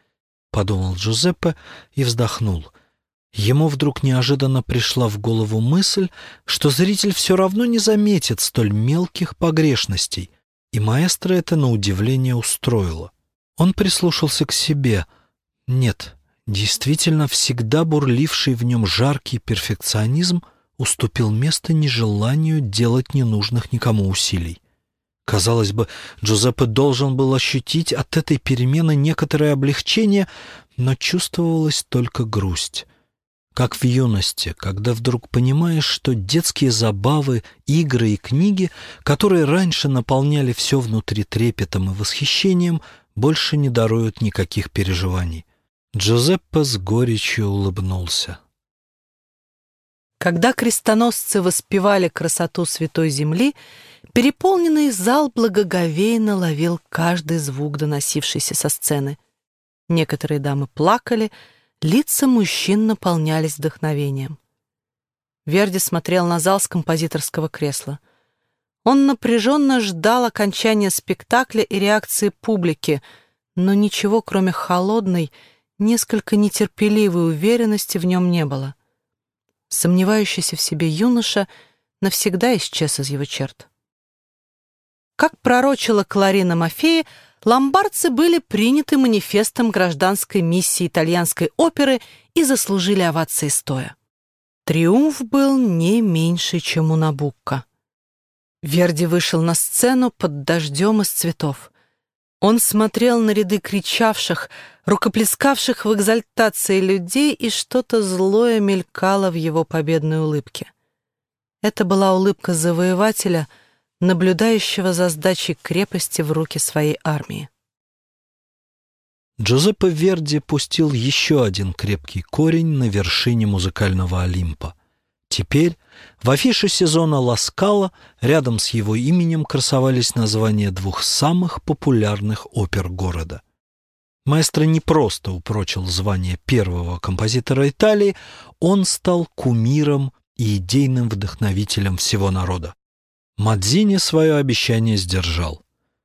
подумал Джузеппе и вздохнул. Ему вдруг неожиданно пришла в голову мысль, что зритель все равно не заметит столь мелких погрешностей, и маэстро это на удивление устроило. Он прислушался к себе. Нет, Действительно, всегда бурливший в нем жаркий перфекционизм уступил место нежеланию делать ненужных никому усилий. Казалось бы, Джузеппе должен был ощутить от этой перемены некоторое облегчение, но чувствовалась только грусть. Как в юности, когда вдруг понимаешь, что детские забавы, игры и книги, которые раньше наполняли все внутри трепетом и восхищением, больше не даруют никаких переживаний. Джузеппе с горечью улыбнулся. Когда крестоносцы воспевали красоту Святой Земли, переполненный зал благоговейно ловил каждый звук, доносившийся со сцены. Некоторые дамы плакали, лица мужчин наполнялись вдохновением. Верди смотрел на зал с композиторского кресла. Он напряженно ждал окончания спектакля и реакции публики, но ничего, кроме холодной, несколько нетерпеливой уверенности в нем не было. Сомневающийся в себе юноша навсегда исчез из его черт. Как пророчила Кларина Мафея, ломбардцы были приняты манифестом гражданской миссии итальянской оперы и заслужили овации стоя. Триумф был не меньше, чем у Набукка. Верди вышел на сцену под дождем из цветов. Он смотрел на ряды кричавших, рукоплескавших в экзальтации людей, и что-то злое мелькало в его победной улыбке. Это была улыбка завоевателя, наблюдающего за сдачей крепости в руки своей армии. Джузеппе Верди пустил еще один крепкий корень на вершине музыкального Олимпа. Теперь в афише сезона Ласкала рядом с его именем красовались названия двух самых популярных опер города. Маэстро не просто упрочил звание первого композитора Италии, он стал кумиром и идейным вдохновителем всего народа. Мадзини свое обещание сдержал.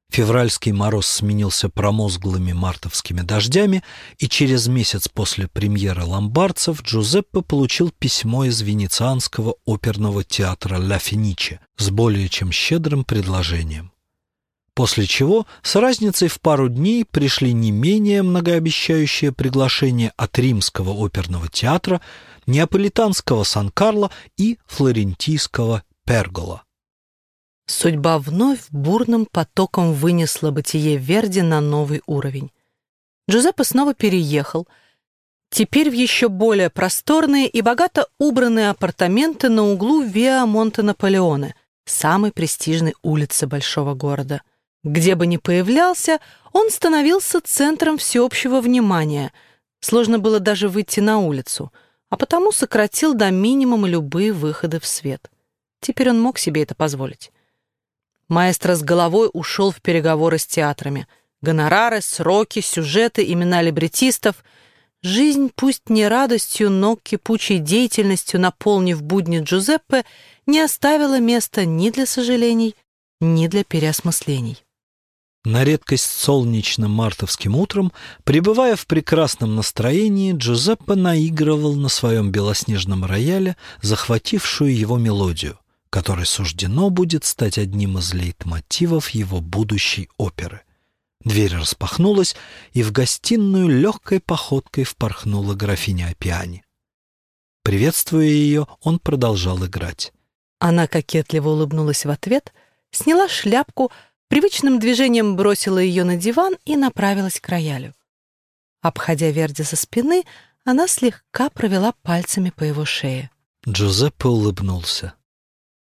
Февральский мороз сменился промозглыми мартовскими дождями, и через месяц после премьеры «Ломбардцев» Джузеппе получил письмо из венецианского оперного театра «Ля Финиче» с более чем щедрым предложением. После чего с разницей в пару дней пришли не менее многообещающие приглашения от римского оперного театра, неаполитанского Сан-Карло и флорентийского Пергола. Судьба вновь бурным потоком вынесла бытие Верди на новый уровень. Джузеппе снова переехал, теперь в еще более просторные и богато убранные апартаменты на углу Виа Монте-Наполеоне, самой престижной улицы большого города. Где бы ни появлялся, он становился центром всеобщего внимания. Сложно было даже выйти на улицу, а потому сократил до минимума любые выходы в свет. Теперь он мог себе это позволить. Маэстро с головой ушел в переговоры с театрами. Гонорары, сроки, сюжеты, имена либретистов. Жизнь, пусть не радостью, но кипучей деятельностью, наполнив будни Джузеппе, не оставила места ни для сожалений, ни для переосмыслений. На редкость солнечным мартовским утром, пребывая в прекрасном настроении, Джузеппе наигрывал на своем белоснежном рояле захватившую его мелодию — которой суждено будет стать одним из лейтмотивов его будущей оперы. Дверь распахнулась, и в гостиную легкой походкой впорхнула графиня Апиани. Приветствуя ее, он продолжал играть. Она кокетливо улыбнулась в ответ, сняла шляпку, привычным движением бросила ее на диван и направилась к роялю. Обходя Верди со спины, она слегка провела пальцами по его шее. Джузеппе улыбнулся.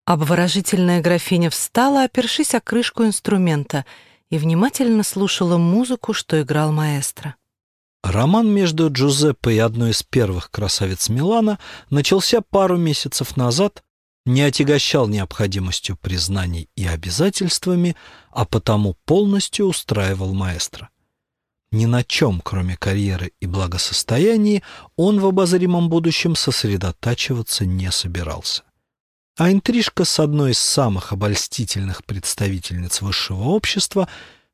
Обворожительная графиня встала, опершись о крышку инструмента, и внимательно слушала музыку, что играл маэстро. Роман между Джузеппе и одной из первых красавиц Милана начался пару месяцев назад, не отягощал необходимостью признаний и обязательствами, а потому полностью устраивал маэстро. Ни на чем, кроме карьеры и благосостояния, он в обозримом будущем сосредотачиваться не собирался. А интрижка с одной из самых обольстительных представительниц высшего общества,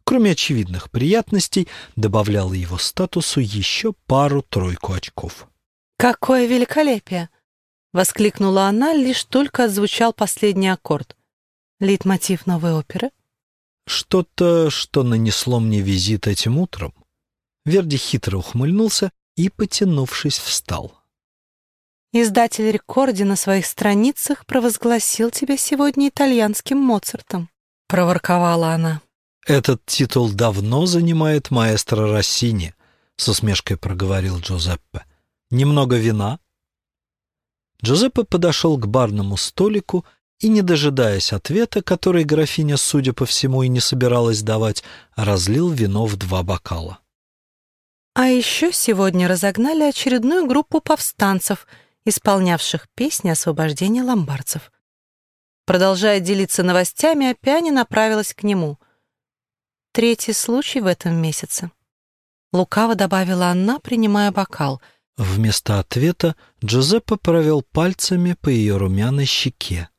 кроме очевидных приятностей, добавляла его статусу еще пару-тройку очков. «Какое великолепие!» — воскликнула она, лишь только отзвучал последний аккорд. «Лейтмотив новой оперы?» «Что-то, что нанесло мне визит этим утром». Верди хитро ухмыльнулся и, потянувшись, встал. Издатель Рекорди на своих страницах провозгласил тебя сегодня итальянским Моцартом», — проворковала она. «Этот титул давно занимает маэстро Россини», — с усмешкой проговорил Джузеппе. «Немного вина?» Джузеппе подошел к барному столику и, не дожидаясь ответа, который графиня, судя по всему, и не собиралась давать, разлил вино в два бокала. «А еще сегодня разогнали очередную группу повстанцев», исполнявших песни освобождения ломбардцев. Продолжая делиться новостями, Апиани направилась к нему. Третий случай в этом месяце. Лукаво добавила она, принимая бокал. Вместо ответа Джузеппе провел пальцами по ее румяной щеке.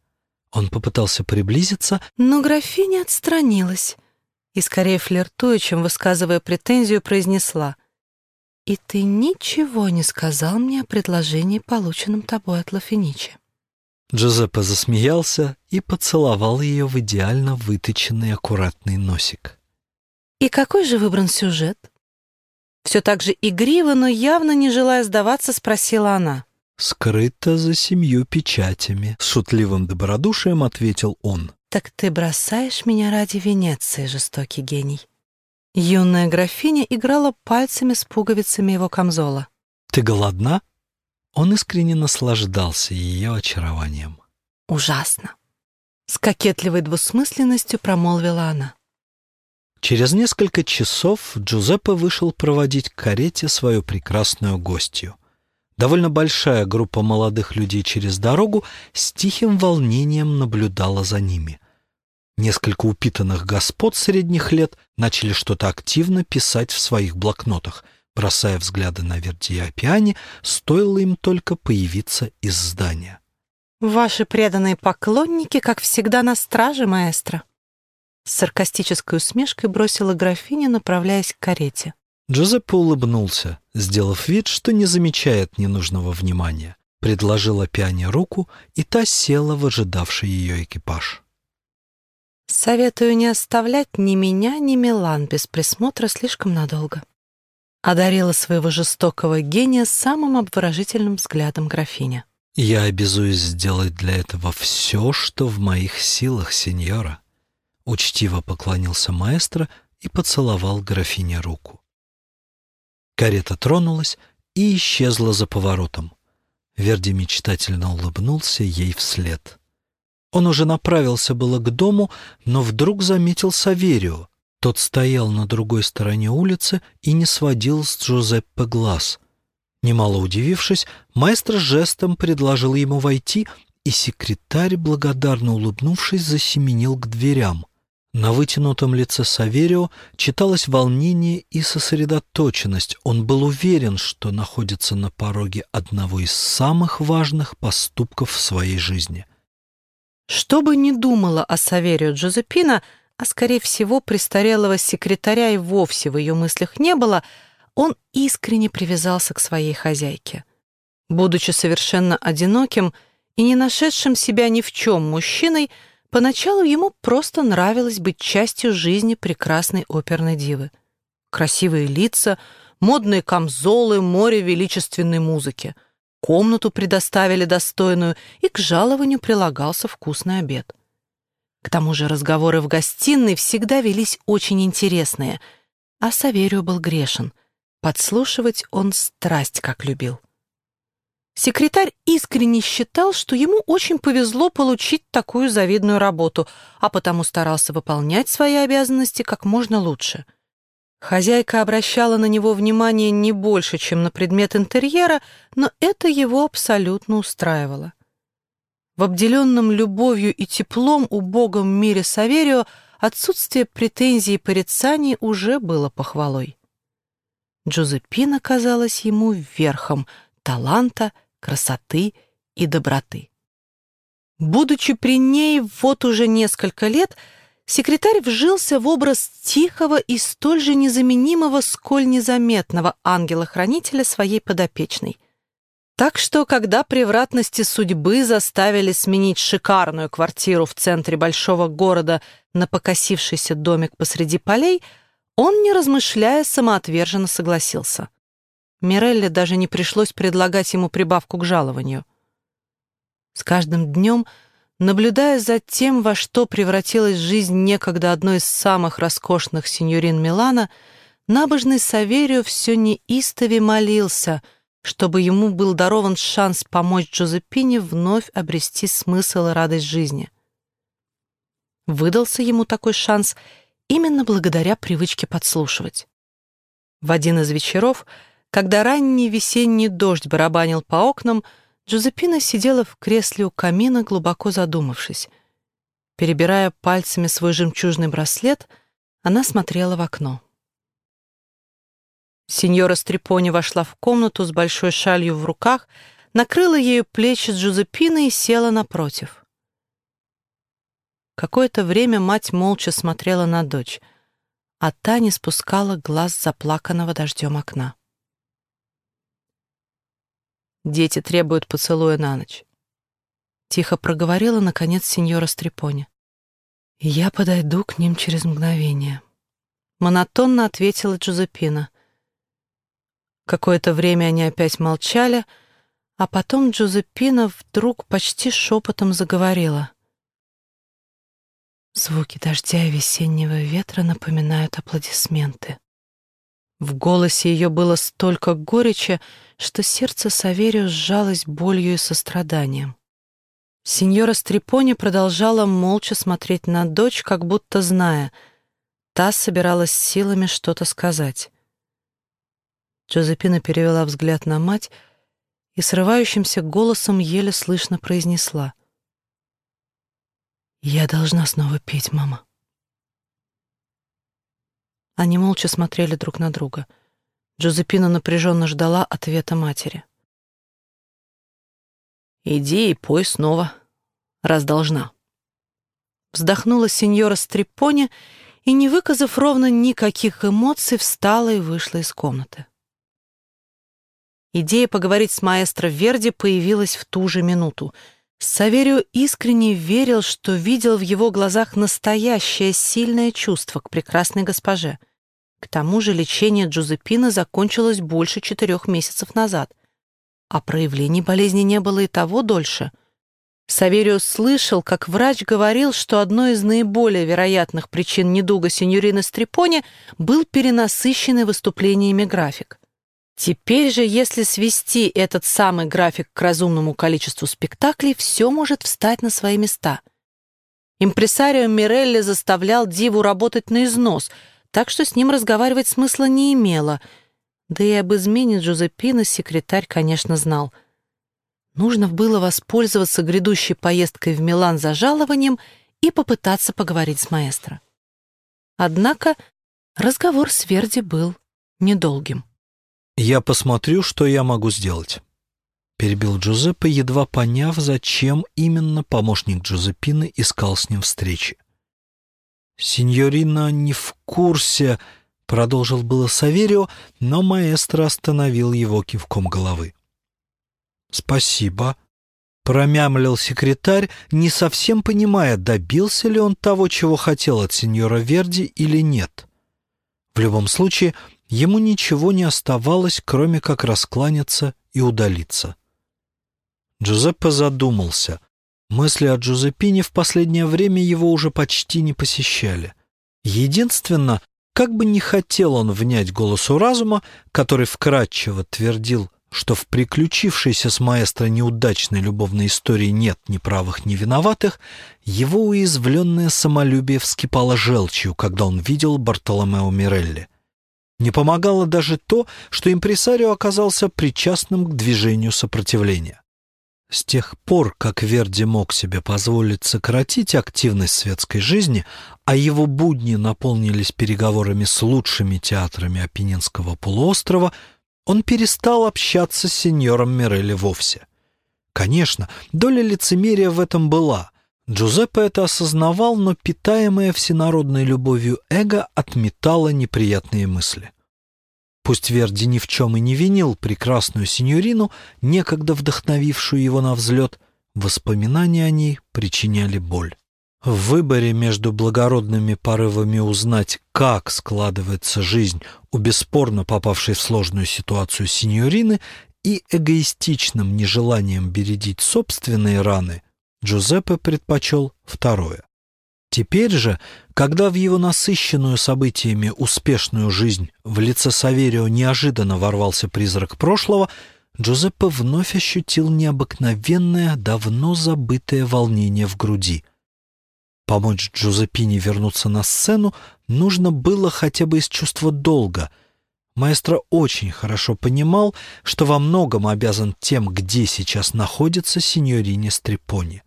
Он попытался приблизиться, но графиня отстранилась и, скорее флиртуя, чем высказывая претензию, произнесла. «И ты ничего не сказал мне о предложении, полученном тобой от Лафиничи». Джузеппе засмеялся и поцеловал ее в идеально выточенный аккуратный носик. «И какой же выбран сюжет?» Все так же игриво, но явно не желая сдаваться, спросила она. «Скрыто за семью печатями», — с шутливым добродушием ответил он. «Так ты бросаешь меня ради Венеции, жестокий гений». Юная графиня играла пальцами с пуговицами его камзола. «Ты голодна?» Он искренне наслаждался ее очарованием. «Ужасно!» С кокетливой двусмысленностью промолвила она. Через несколько часов Джузеппе вышел проводить к карете свою прекрасную гостью. Довольно большая группа молодых людей через дорогу с тихим волнением наблюдала за ними. Несколько упитанных господ средних лет начали что-то активно писать в своих блокнотах, бросая взгляды на Верди и Апиани, стоило им только появиться из здания. «Ваши преданные поклонники, как всегда, на страже, маэстро», с саркастической усмешкой бросила графиня, направляясь к карете. Джузеппе улыбнулся, сделав вид, что не замечает ненужного внимания. Предложила Пиане руку, и та села в ожидавший ее экипаж. «Советую не оставлять ни меня, ни Милан без присмотра слишком надолго», одарила своего жестокого гения самым обворожительным взглядом графиня. «Я обязуюсь сделать для этого все, что в моих силах, сеньора», учтиво поклонился маэстро и поцеловал графине руку. Карета тронулась и исчезла за поворотом. Верди мечтательно улыбнулся ей вслед. Он уже направился было к дому, но вдруг заметил Саверио. Тот стоял на другой стороне улицы и не сводил с Джузеппе глаз. Немало удивившись, маэстро жестом предложил ему войти, и секретарь, благодарно улыбнувшись, засеменил к дверям. На вытянутом лице Саверио читалось волнение и сосредоточенность. Он был уверен, что находится на пороге одного из самых важных поступков в своей жизни. Что бы ни думала о Саверио Джозепина, а, скорее всего, престарелого секретаря и вовсе в ее мыслях не было, он искренне привязался к своей хозяйке. Будучи совершенно одиноким и не нашедшим себя ни в чем мужчиной, Поначалу ему просто нравилось быть частью жизни прекрасной оперной дивы. Красивые лица, модные камзолы, море величественной музыки. Комнату предоставили достойную, и к жалованию прилагался вкусный обед. К тому же разговоры в гостиной всегда велись очень интересные, а Саверию был грешен. Подслушивать он страсть как любил. Секретарь искренне считал, что ему очень повезло получить такую завидную работу, а потому старался выполнять свои обязанности как можно лучше. Хозяйка обращала на него внимание не больше, чем на предмет интерьера, но это его абсолютно устраивало. В обделенном любовью и теплом убогом мире Саверио отсутствие претензий и порицаний уже было похвалой. Джузеппина казалась ему верхом таланта красоты и доброты. Будучи при ней вот уже несколько лет, секретарь вжился в образ тихого и столь же незаменимого, сколь незаметного ангела-хранителя своей подопечной. Так что, когда превратности судьбы заставили сменить шикарную квартиру в центре большого города на покосившийся домик посреди полей, он, не размышляя, самоотверженно согласился. Мирелле даже не пришлось предлагать ему прибавку к жалованию. С каждым днем, наблюдая за тем, во что превратилась жизнь некогда одной из самых роскошных сеньорин Милана, набожный Саверио все неистове молился, чтобы ему был дарован шанс помочь Джозепине вновь обрести смысл и радость жизни. Выдался ему такой шанс именно благодаря привычке подслушивать. В один из вечеров — когда ранний весенний дождь барабанил по окнам, Джузеппина сидела в кресле у камина, глубоко задумавшись. Перебирая пальцами свой жемчужный браслет, она смотрела в окно. Сеньора Стрепони вошла в комнату с большой шалью в руках, накрыла ею плечи Джузеппины и села напротив. Какое-то время мать молча смотрела на дочь, а та не спускала глаз заплаканного дождем окна. Дети требуют поцелуя на ночь. Тихо проговорила, наконец, сеньора Стрепони. «Я подойду к ним через мгновение», — монотонно ответила Джузеппина. Какое-то время они опять молчали, а потом Джузеппина вдруг почти шепотом заговорила. Звуки дождя и весеннего ветра напоминают аплодисменты. В голосе ее было столько горечи, что сердце Саверио сжалось болью и состраданием. Сеньора Стрепони продолжала молча смотреть на дочь, как будто зная, та собиралась силами что-то сказать. Джозепина перевела взгляд на мать и срывающимся голосом еле слышно произнесла. «Я должна снова петь, мама». Они молча смотрели друг на друга. Джозепина напряженно ждала ответа матери. «Иди и пой снова, раз должна». Вздохнула сеньора Стрепони и, не выказав ровно никаких эмоций, встала и вышла из комнаты. Идея поговорить с маэстро Верди появилась в ту же минуту. Саверио искренне верил, что видел в его глазах настоящее сильное чувство к прекрасной госпоже — к тому же лечение Джузеппины закончилось больше четырех месяцев назад, а проявлений болезни не было и того дольше. Савериус слышал, как врач говорил, что одной из наиболее вероятных причин недуга сеньорины Стрепони был перенасыщенный выступлениями график. Теперь же, если свести этот самый график к разумному количеству спектаклей, все может встать на свои места. Импресарио Мирелли заставлял Диву работать на износ — так что с ним разговаривать смысла не имело. Да и об измене Джузеппина секретарь, конечно, знал. Нужно было воспользоваться грядущей поездкой в Милан за жалованием и попытаться поговорить с маэстро. Однако разговор с Верди был недолгим. «Я посмотрю, что я могу сделать», — перебил Джузеппе, едва поняв, зачем именно помощник Джузеппины искал с ним встречи. «Синьорина не в курсе», — продолжил было Саверио, но маэстро остановил его кивком головы. «Спасибо», — промямлил секретарь, не совсем понимая, добился ли он того, чего хотел от сеньора Верди или нет. В любом случае, ему ничего не оставалось, кроме как раскланяться и удалиться. Джузеппе задумался — Мысли о Джузеппине в последнее время его уже почти не посещали. Единственно, как бы не хотел он внять голосу разума, который вкратчиво твердил, что в приключившейся с маэстро неудачной любовной истории нет ни правых, ни виноватых, его уязвленное самолюбие вскипало желчью, когда он видел Бартоломео Мирелли. Не помогало даже то, что импресарио оказался причастным к движению сопротивления. С тех пор, как Верди мог себе позволить сократить активность светской жизни, а его будни наполнились переговорами с лучшими театрами Апеннинского полуострова, он перестал общаться с сеньором Мирелли вовсе. Конечно, доля лицемерия в этом была. Джузеппе это осознавал, но питаемое всенародной любовью эго отметало неприятные мысли. Пусть Верди ни в чем и не винил прекрасную синьорину, некогда вдохновившую его на взлет, воспоминания о ней причиняли боль. В выборе между благородными порывами узнать, как складывается жизнь у бесспорно попавшей в сложную ситуацию синьорины и эгоистичным нежеланием бередить собственные раны, Джузеппе предпочел второе. Теперь же, когда в его насыщенную событиями успешную жизнь в лице Саверио неожиданно ворвался призрак прошлого, Джузеппе вновь ощутил необыкновенное, давно забытое волнение в груди. Помочь Джузеппине вернуться на сцену нужно было хотя бы из чувства долга. Маэстро очень хорошо понимал, что во многом обязан тем, где сейчас находится синьорине Стрепони.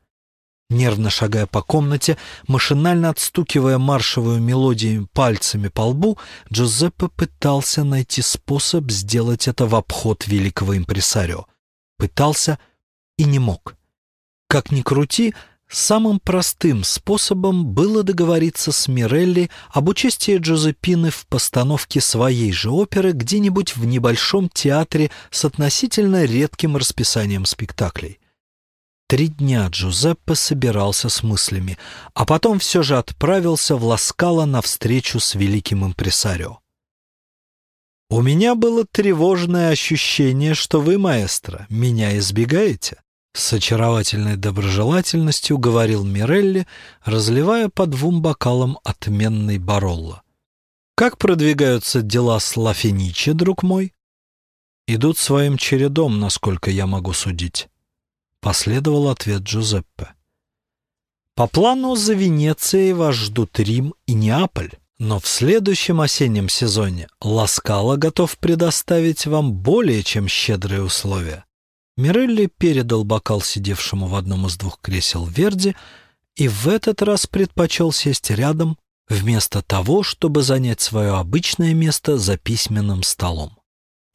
Нервно шагая по комнате, машинально отстукивая маршевую мелодию пальцами по лбу, Джузеппе пытался найти способ сделать это в обход великого импресарио. Пытался и не мог. Как ни крути, самым простым способом было договориться с Мирелли об участии Джозепины в постановке своей же оперы где-нибудь в небольшом театре с относительно редким расписанием спектаклей. Три дня Джузеппе собирался с мыслями, а потом все же отправился в Ласкало на встречу с великим импресарио. «У меня было тревожное ощущение, что вы, маэстро, меня избегаете», с очаровательной доброжелательностью говорил Мирелли, разливая по двум бокалам отменный Баролло. «Как продвигаются дела с Лафиничи, друг мой?» «Идут своим чередом, насколько я могу судить». Последовал ответ Джузеппе. По плану за Венецией вас ждут Рим и Неаполь, но в следующем осеннем сезоне Ласкала готов предоставить вам более чем щедрые условия. Мирелли передал бокал сидевшему в одном из двух кресел Верди и в этот раз предпочел сесть рядом, вместо того, чтобы занять свое обычное место за письменным столом.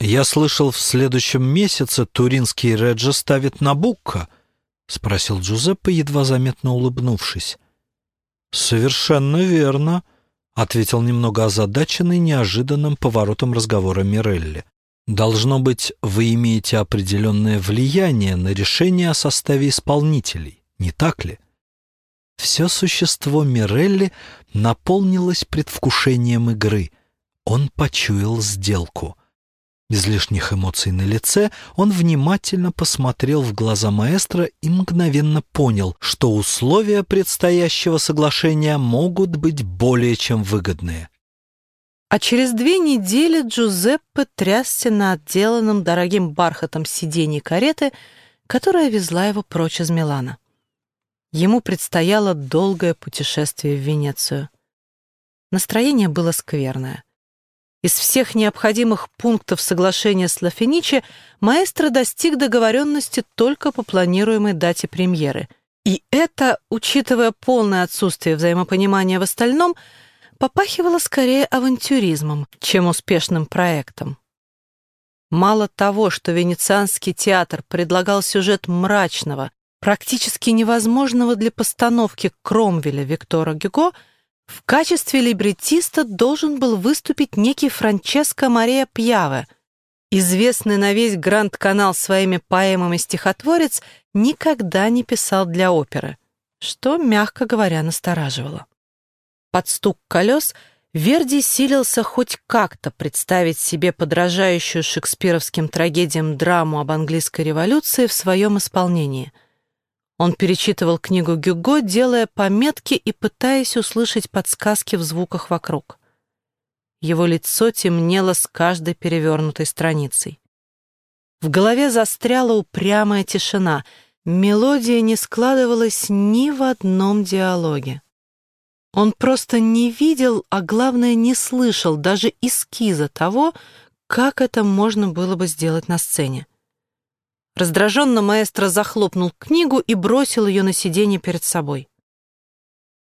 «Я слышал, в следующем месяце туринский Реджи ставит на Букка», — спросил Джузеппе, едва заметно улыбнувшись. «Совершенно верно», — ответил немного озадаченный неожиданным поворотом разговора Мирелли. «Должно быть, вы имеете определенное влияние на решение о составе исполнителей, не так ли?» Все существо Мирелли наполнилось предвкушением игры. Он почуял сделку — без лишних эмоций на лице он внимательно посмотрел в глаза маэстро и мгновенно понял, что условия предстоящего соглашения могут быть более чем выгодные. А через две недели Джузеппе трясся на отделанном дорогим бархатом сиденье кареты, которая везла его прочь из Милана. Ему предстояло долгое путешествие в Венецию. Настроение было скверное. Из всех необходимых пунктов соглашения с Лафиничи маэстро достиг договоренности только по планируемой дате премьеры. И это, учитывая полное отсутствие взаимопонимания в остальном, попахивало скорее авантюризмом, чем успешным проектом. Мало того, что Венецианский театр предлагал сюжет мрачного, практически невозможного для постановки Кромвеля Виктора Гюго — в качестве либретиста должен был выступить некий Франческо Мария Пьяве. Известный на весь Гранд-канал своими поэмами стихотворец никогда не писал для оперы, что, мягко говоря, настораживало. Под стук колес Верди силился хоть как-то представить себе подражающую шекспировским трагедиям драму об английской революции в своем исполнении — он перечитывал книгу Гюго, делая пометки и пытаясь услышать подсказки в звуках вокруг. Его лицо темнело с каждой перевернутой страницей. В голове застряла упрямая тишина. Мелодия не складывалась ни в одном диалоге. Он просто не видел, а главное, не слышал даже эскиза того, как это можно было бы сделать на сцене. Раздраженно маэстро захлопнул книгу и бросил ее на сиденье перед собой.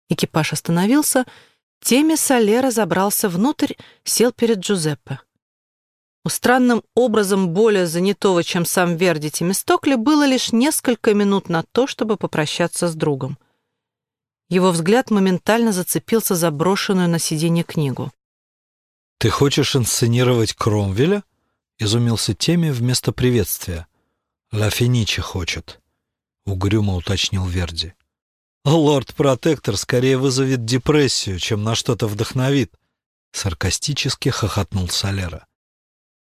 Экипаж остановился, Теми Солера забрался внутрь, сел перед Джузеппе. У странным образом более занятого, чем сам Верди Темистокли, было лишь несколько минут на то, чтобы попрощаться с другом. Его взгляд моментально зацепился за брошенную на сиденье книгу. «Ты хочешь инсценировать Кромвеля?» — изумился Теми вместо приветствия. «Ла Финичи хочет», — угрюмо уточнил Верди. «Лорд-протектор скорее вызовет депрессию, чем на что-то вдохновит», — саркастически хохотнул Солера.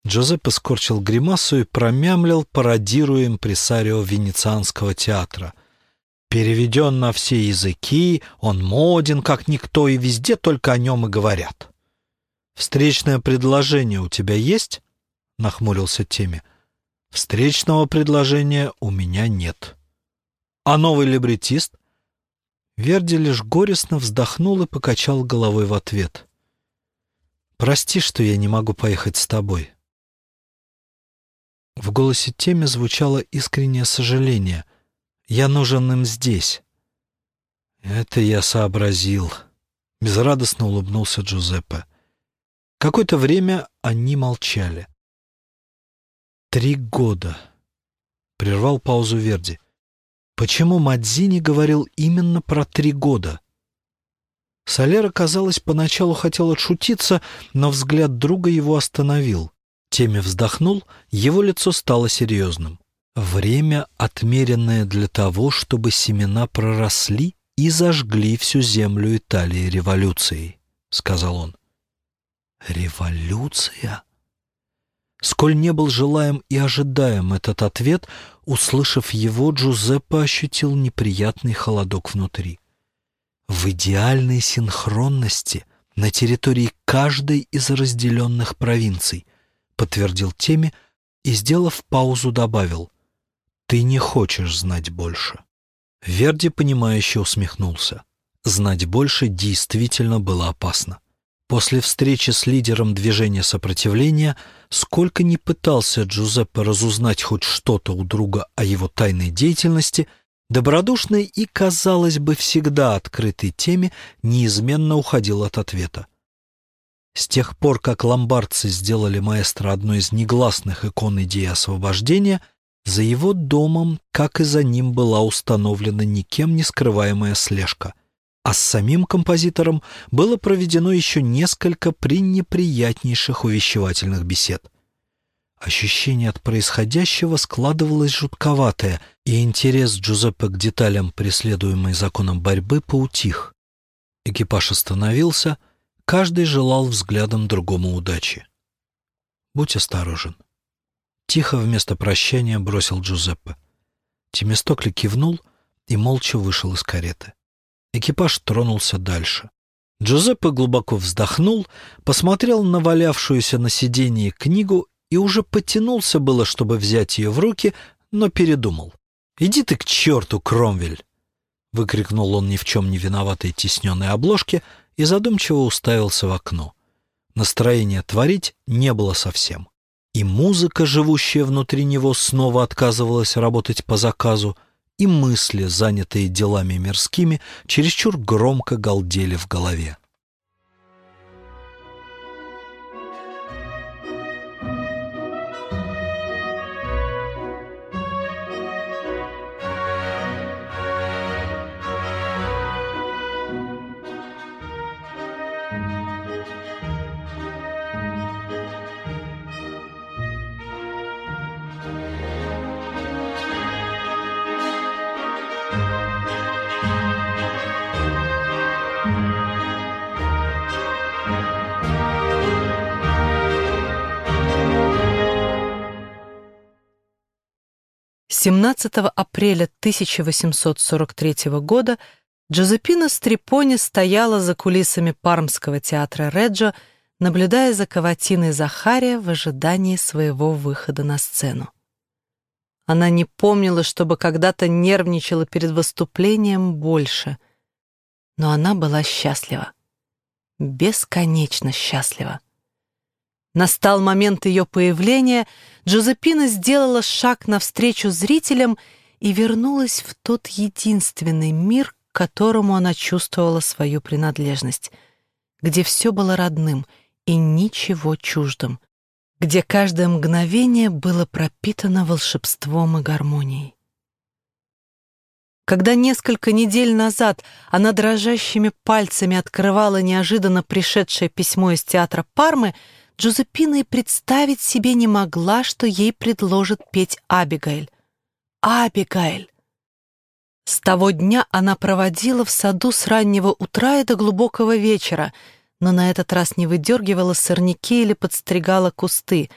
Джозеппе скорчил гримасу и промямлил, пародируя импресарио Венецианского театра. «Переведен на все языки, он моден, как никто, и везде только о нем и говорят». «Встречное предложение у тебя есть?» — нахмурился Теми. Встречного предложения у меня нет. А новый либретист? Верди лишь горестно вздохнул и покачал головой в ответ. Прости, что я не могу поехать с тобой». В голосе Теми звучало искреннее сожаление. «Я нужен им здесь». «Это я сообразил», — безрадостно улыбнулся Джузеппе. Какое-то время они молчали. «Три года», — прервал паузу Верди. «Почему Мадзини говорил именно про три года?» Солера, казалось, поначалу хотел отшутиться, но взгляд друга его остановил. Теми вздохнул, его лицо стало серьезным. «Время, отмеренное для того, чтобы семена проросли и зажгли всю землю Италии революцией», — сказал он. «Революция?» Сколь не был желаем и ожидаем этот ответ, услышав его, Джузеппе ощутил неприятный холодок внутри. В идеальной синхронности на территории каждой из разделенных провинций, подтвердил Теми и, сделав паузу, добавил «Ты не хочешь знать больше». Верди, понимающе усмехнулся. Знать больше действительно было опасно. После встречи с лидером движения сопротивления, сколько ни пытался Джузеппе разузнать хоть что-то у друга о его тайной деятельности, добродушный и, казалось бы, всегда открытой теме неизменно уходил от ответа. С тех пор, как ломбардцы сделали маэстро одной из негласных икон идеи освобождения, за его домом, как и за ним, была установлена никем не скрываемая слежка — а с самим композитором было проведено еще несколько пренеприятнейших увещевательных бесед. Ощущение от происходящего складывалось жутковатое, и интерес Джузеппе к деталям преследуемой законом борьбы поутих. Экипаж остановился, каждый желал взглядом другому удачи. «Будь осторожен». Тихо вместо прощания бросил Джузеппе. Темистокли кивнул и молча вышел из кареты. Экипаж тронулся дальше. Джузеппе глубоко вздохнул, посмотрел на валявшуюся на сиденье книгу и уже потянулся было, чтобы взять ее в руки, но передумал. «Иди ты к черту, Кромвель!» — выкрикнул он ни в чем не виноватой тесненной обложке и задумчиво уставился в окно. Настроения творить не было совсем. И музыка, живущая внутри него, снова отказывалась работать по заказу, и мысли, занятые делами мирскими, чересчур громко галдели в голове. 17 апреля 1843 года Джозепина Стрепони стояла за кулисами Пармского театра Реджо, наблюдая за каватиной Захария в ожидании своего выхода на сцену. Она не помнила, чтобы когда-то нервничала перед выступлением больше, но она была счастлива, бесконечно счастлива. Настал момент ее появления, Джозепина сделала шаг навстречу зрителям и вернулась в тот единственный мир, к которому она чувствовала свою принадлежность, где все было родным и ничего чуждым, где каждое мгновение было пропитано волшебством и гармонией. Когда несколько недель назад она дрожащими пальцами открывала неожиданно пришедшее письмо из театра Пармы, Джозепина и представить себе не могла, что ей предложат петь Абигайль. Абигайль! С того дня она проводила в саду с раннего утра и до глубокого вечера, но на этот раз не выдергивала сорняки или подстригала кусты,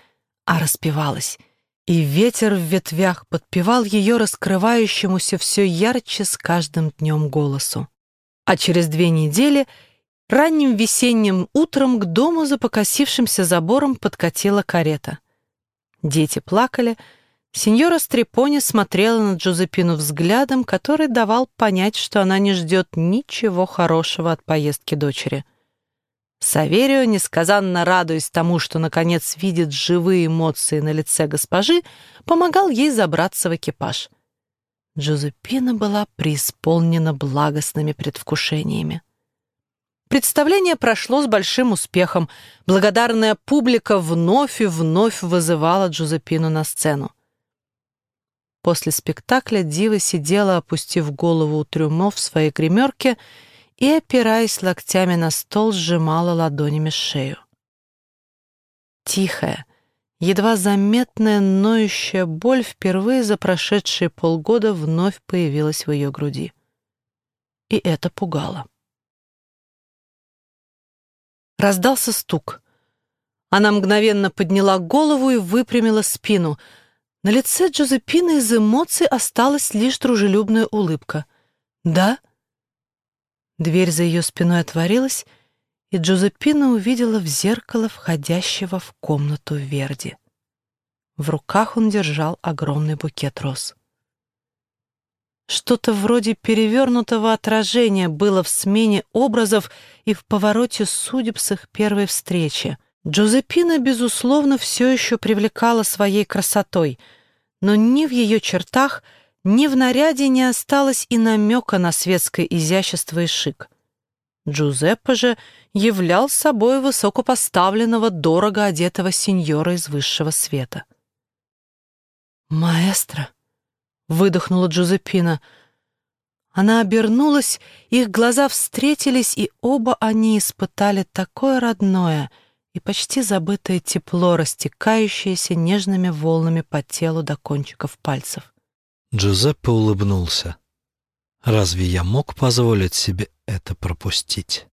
а распевалась. И ветер в ветвях подпевал ее раскрывающемуся все ярче с каждым днем голосу. А через две недели — Ранним весенним утром к дому за покосившимся забором подкатила карета. Дети плакали. Сеньора Стрепони смотрела на Джузепину взглядом, который давал понять, что она не ждет ничего хорошего от поездки дочери. Саверио, несказанно радуясь тому, что, наконец, видит живые эмоции на лице госпожи, помогал ей забраться в экипаж. Джозепина была преисполнена благостными предвкушениями. Представление прошло с большим успехом. Благодарная публика вновь и вновь вызывала Джузепину на сцену. После спектакля Дива сидела, опустив голову у трюмо в своей гримерке и, опираясь локтями на стол, сжимала ладонями шею. Тихая, едва заметная ноющая боль впервые за прошедшие полгода вновь появилась в ее груди. И это пугало. Раздался стук. Она мгновенно подняла голову и выпрямила спину. На лице Джозепины из эмоций осталась лишь дружелюбная улыбка. «Да?» Дверь за ее спиной отворилась, и Джозепина увидела в зеркало входящего в комнату Верди. В руках он держал огромный букет роз. Что-то вроде перевернутого отражения было в смене образов и в повороте судеб с их первой встречи. Джозепина, безусловно, все еще привлекала своей красотой, но ни в ее чертах, ни в наряде не осталось и намека на светское изящество и шик. Джузеппе же являл собой высокопоставленного, дорого одетого сеньора из высшего света. «Маэстро!» Выдохнула Джузеппина. Она обернулась, их глаза встретились, и оба они испытали такое родное и почти забытое тепло, растекающееся нежными волнами по телу до кончиков пальцев. Джузеппе улыбнулся. «Разве я мог позволить себе это пропустить?»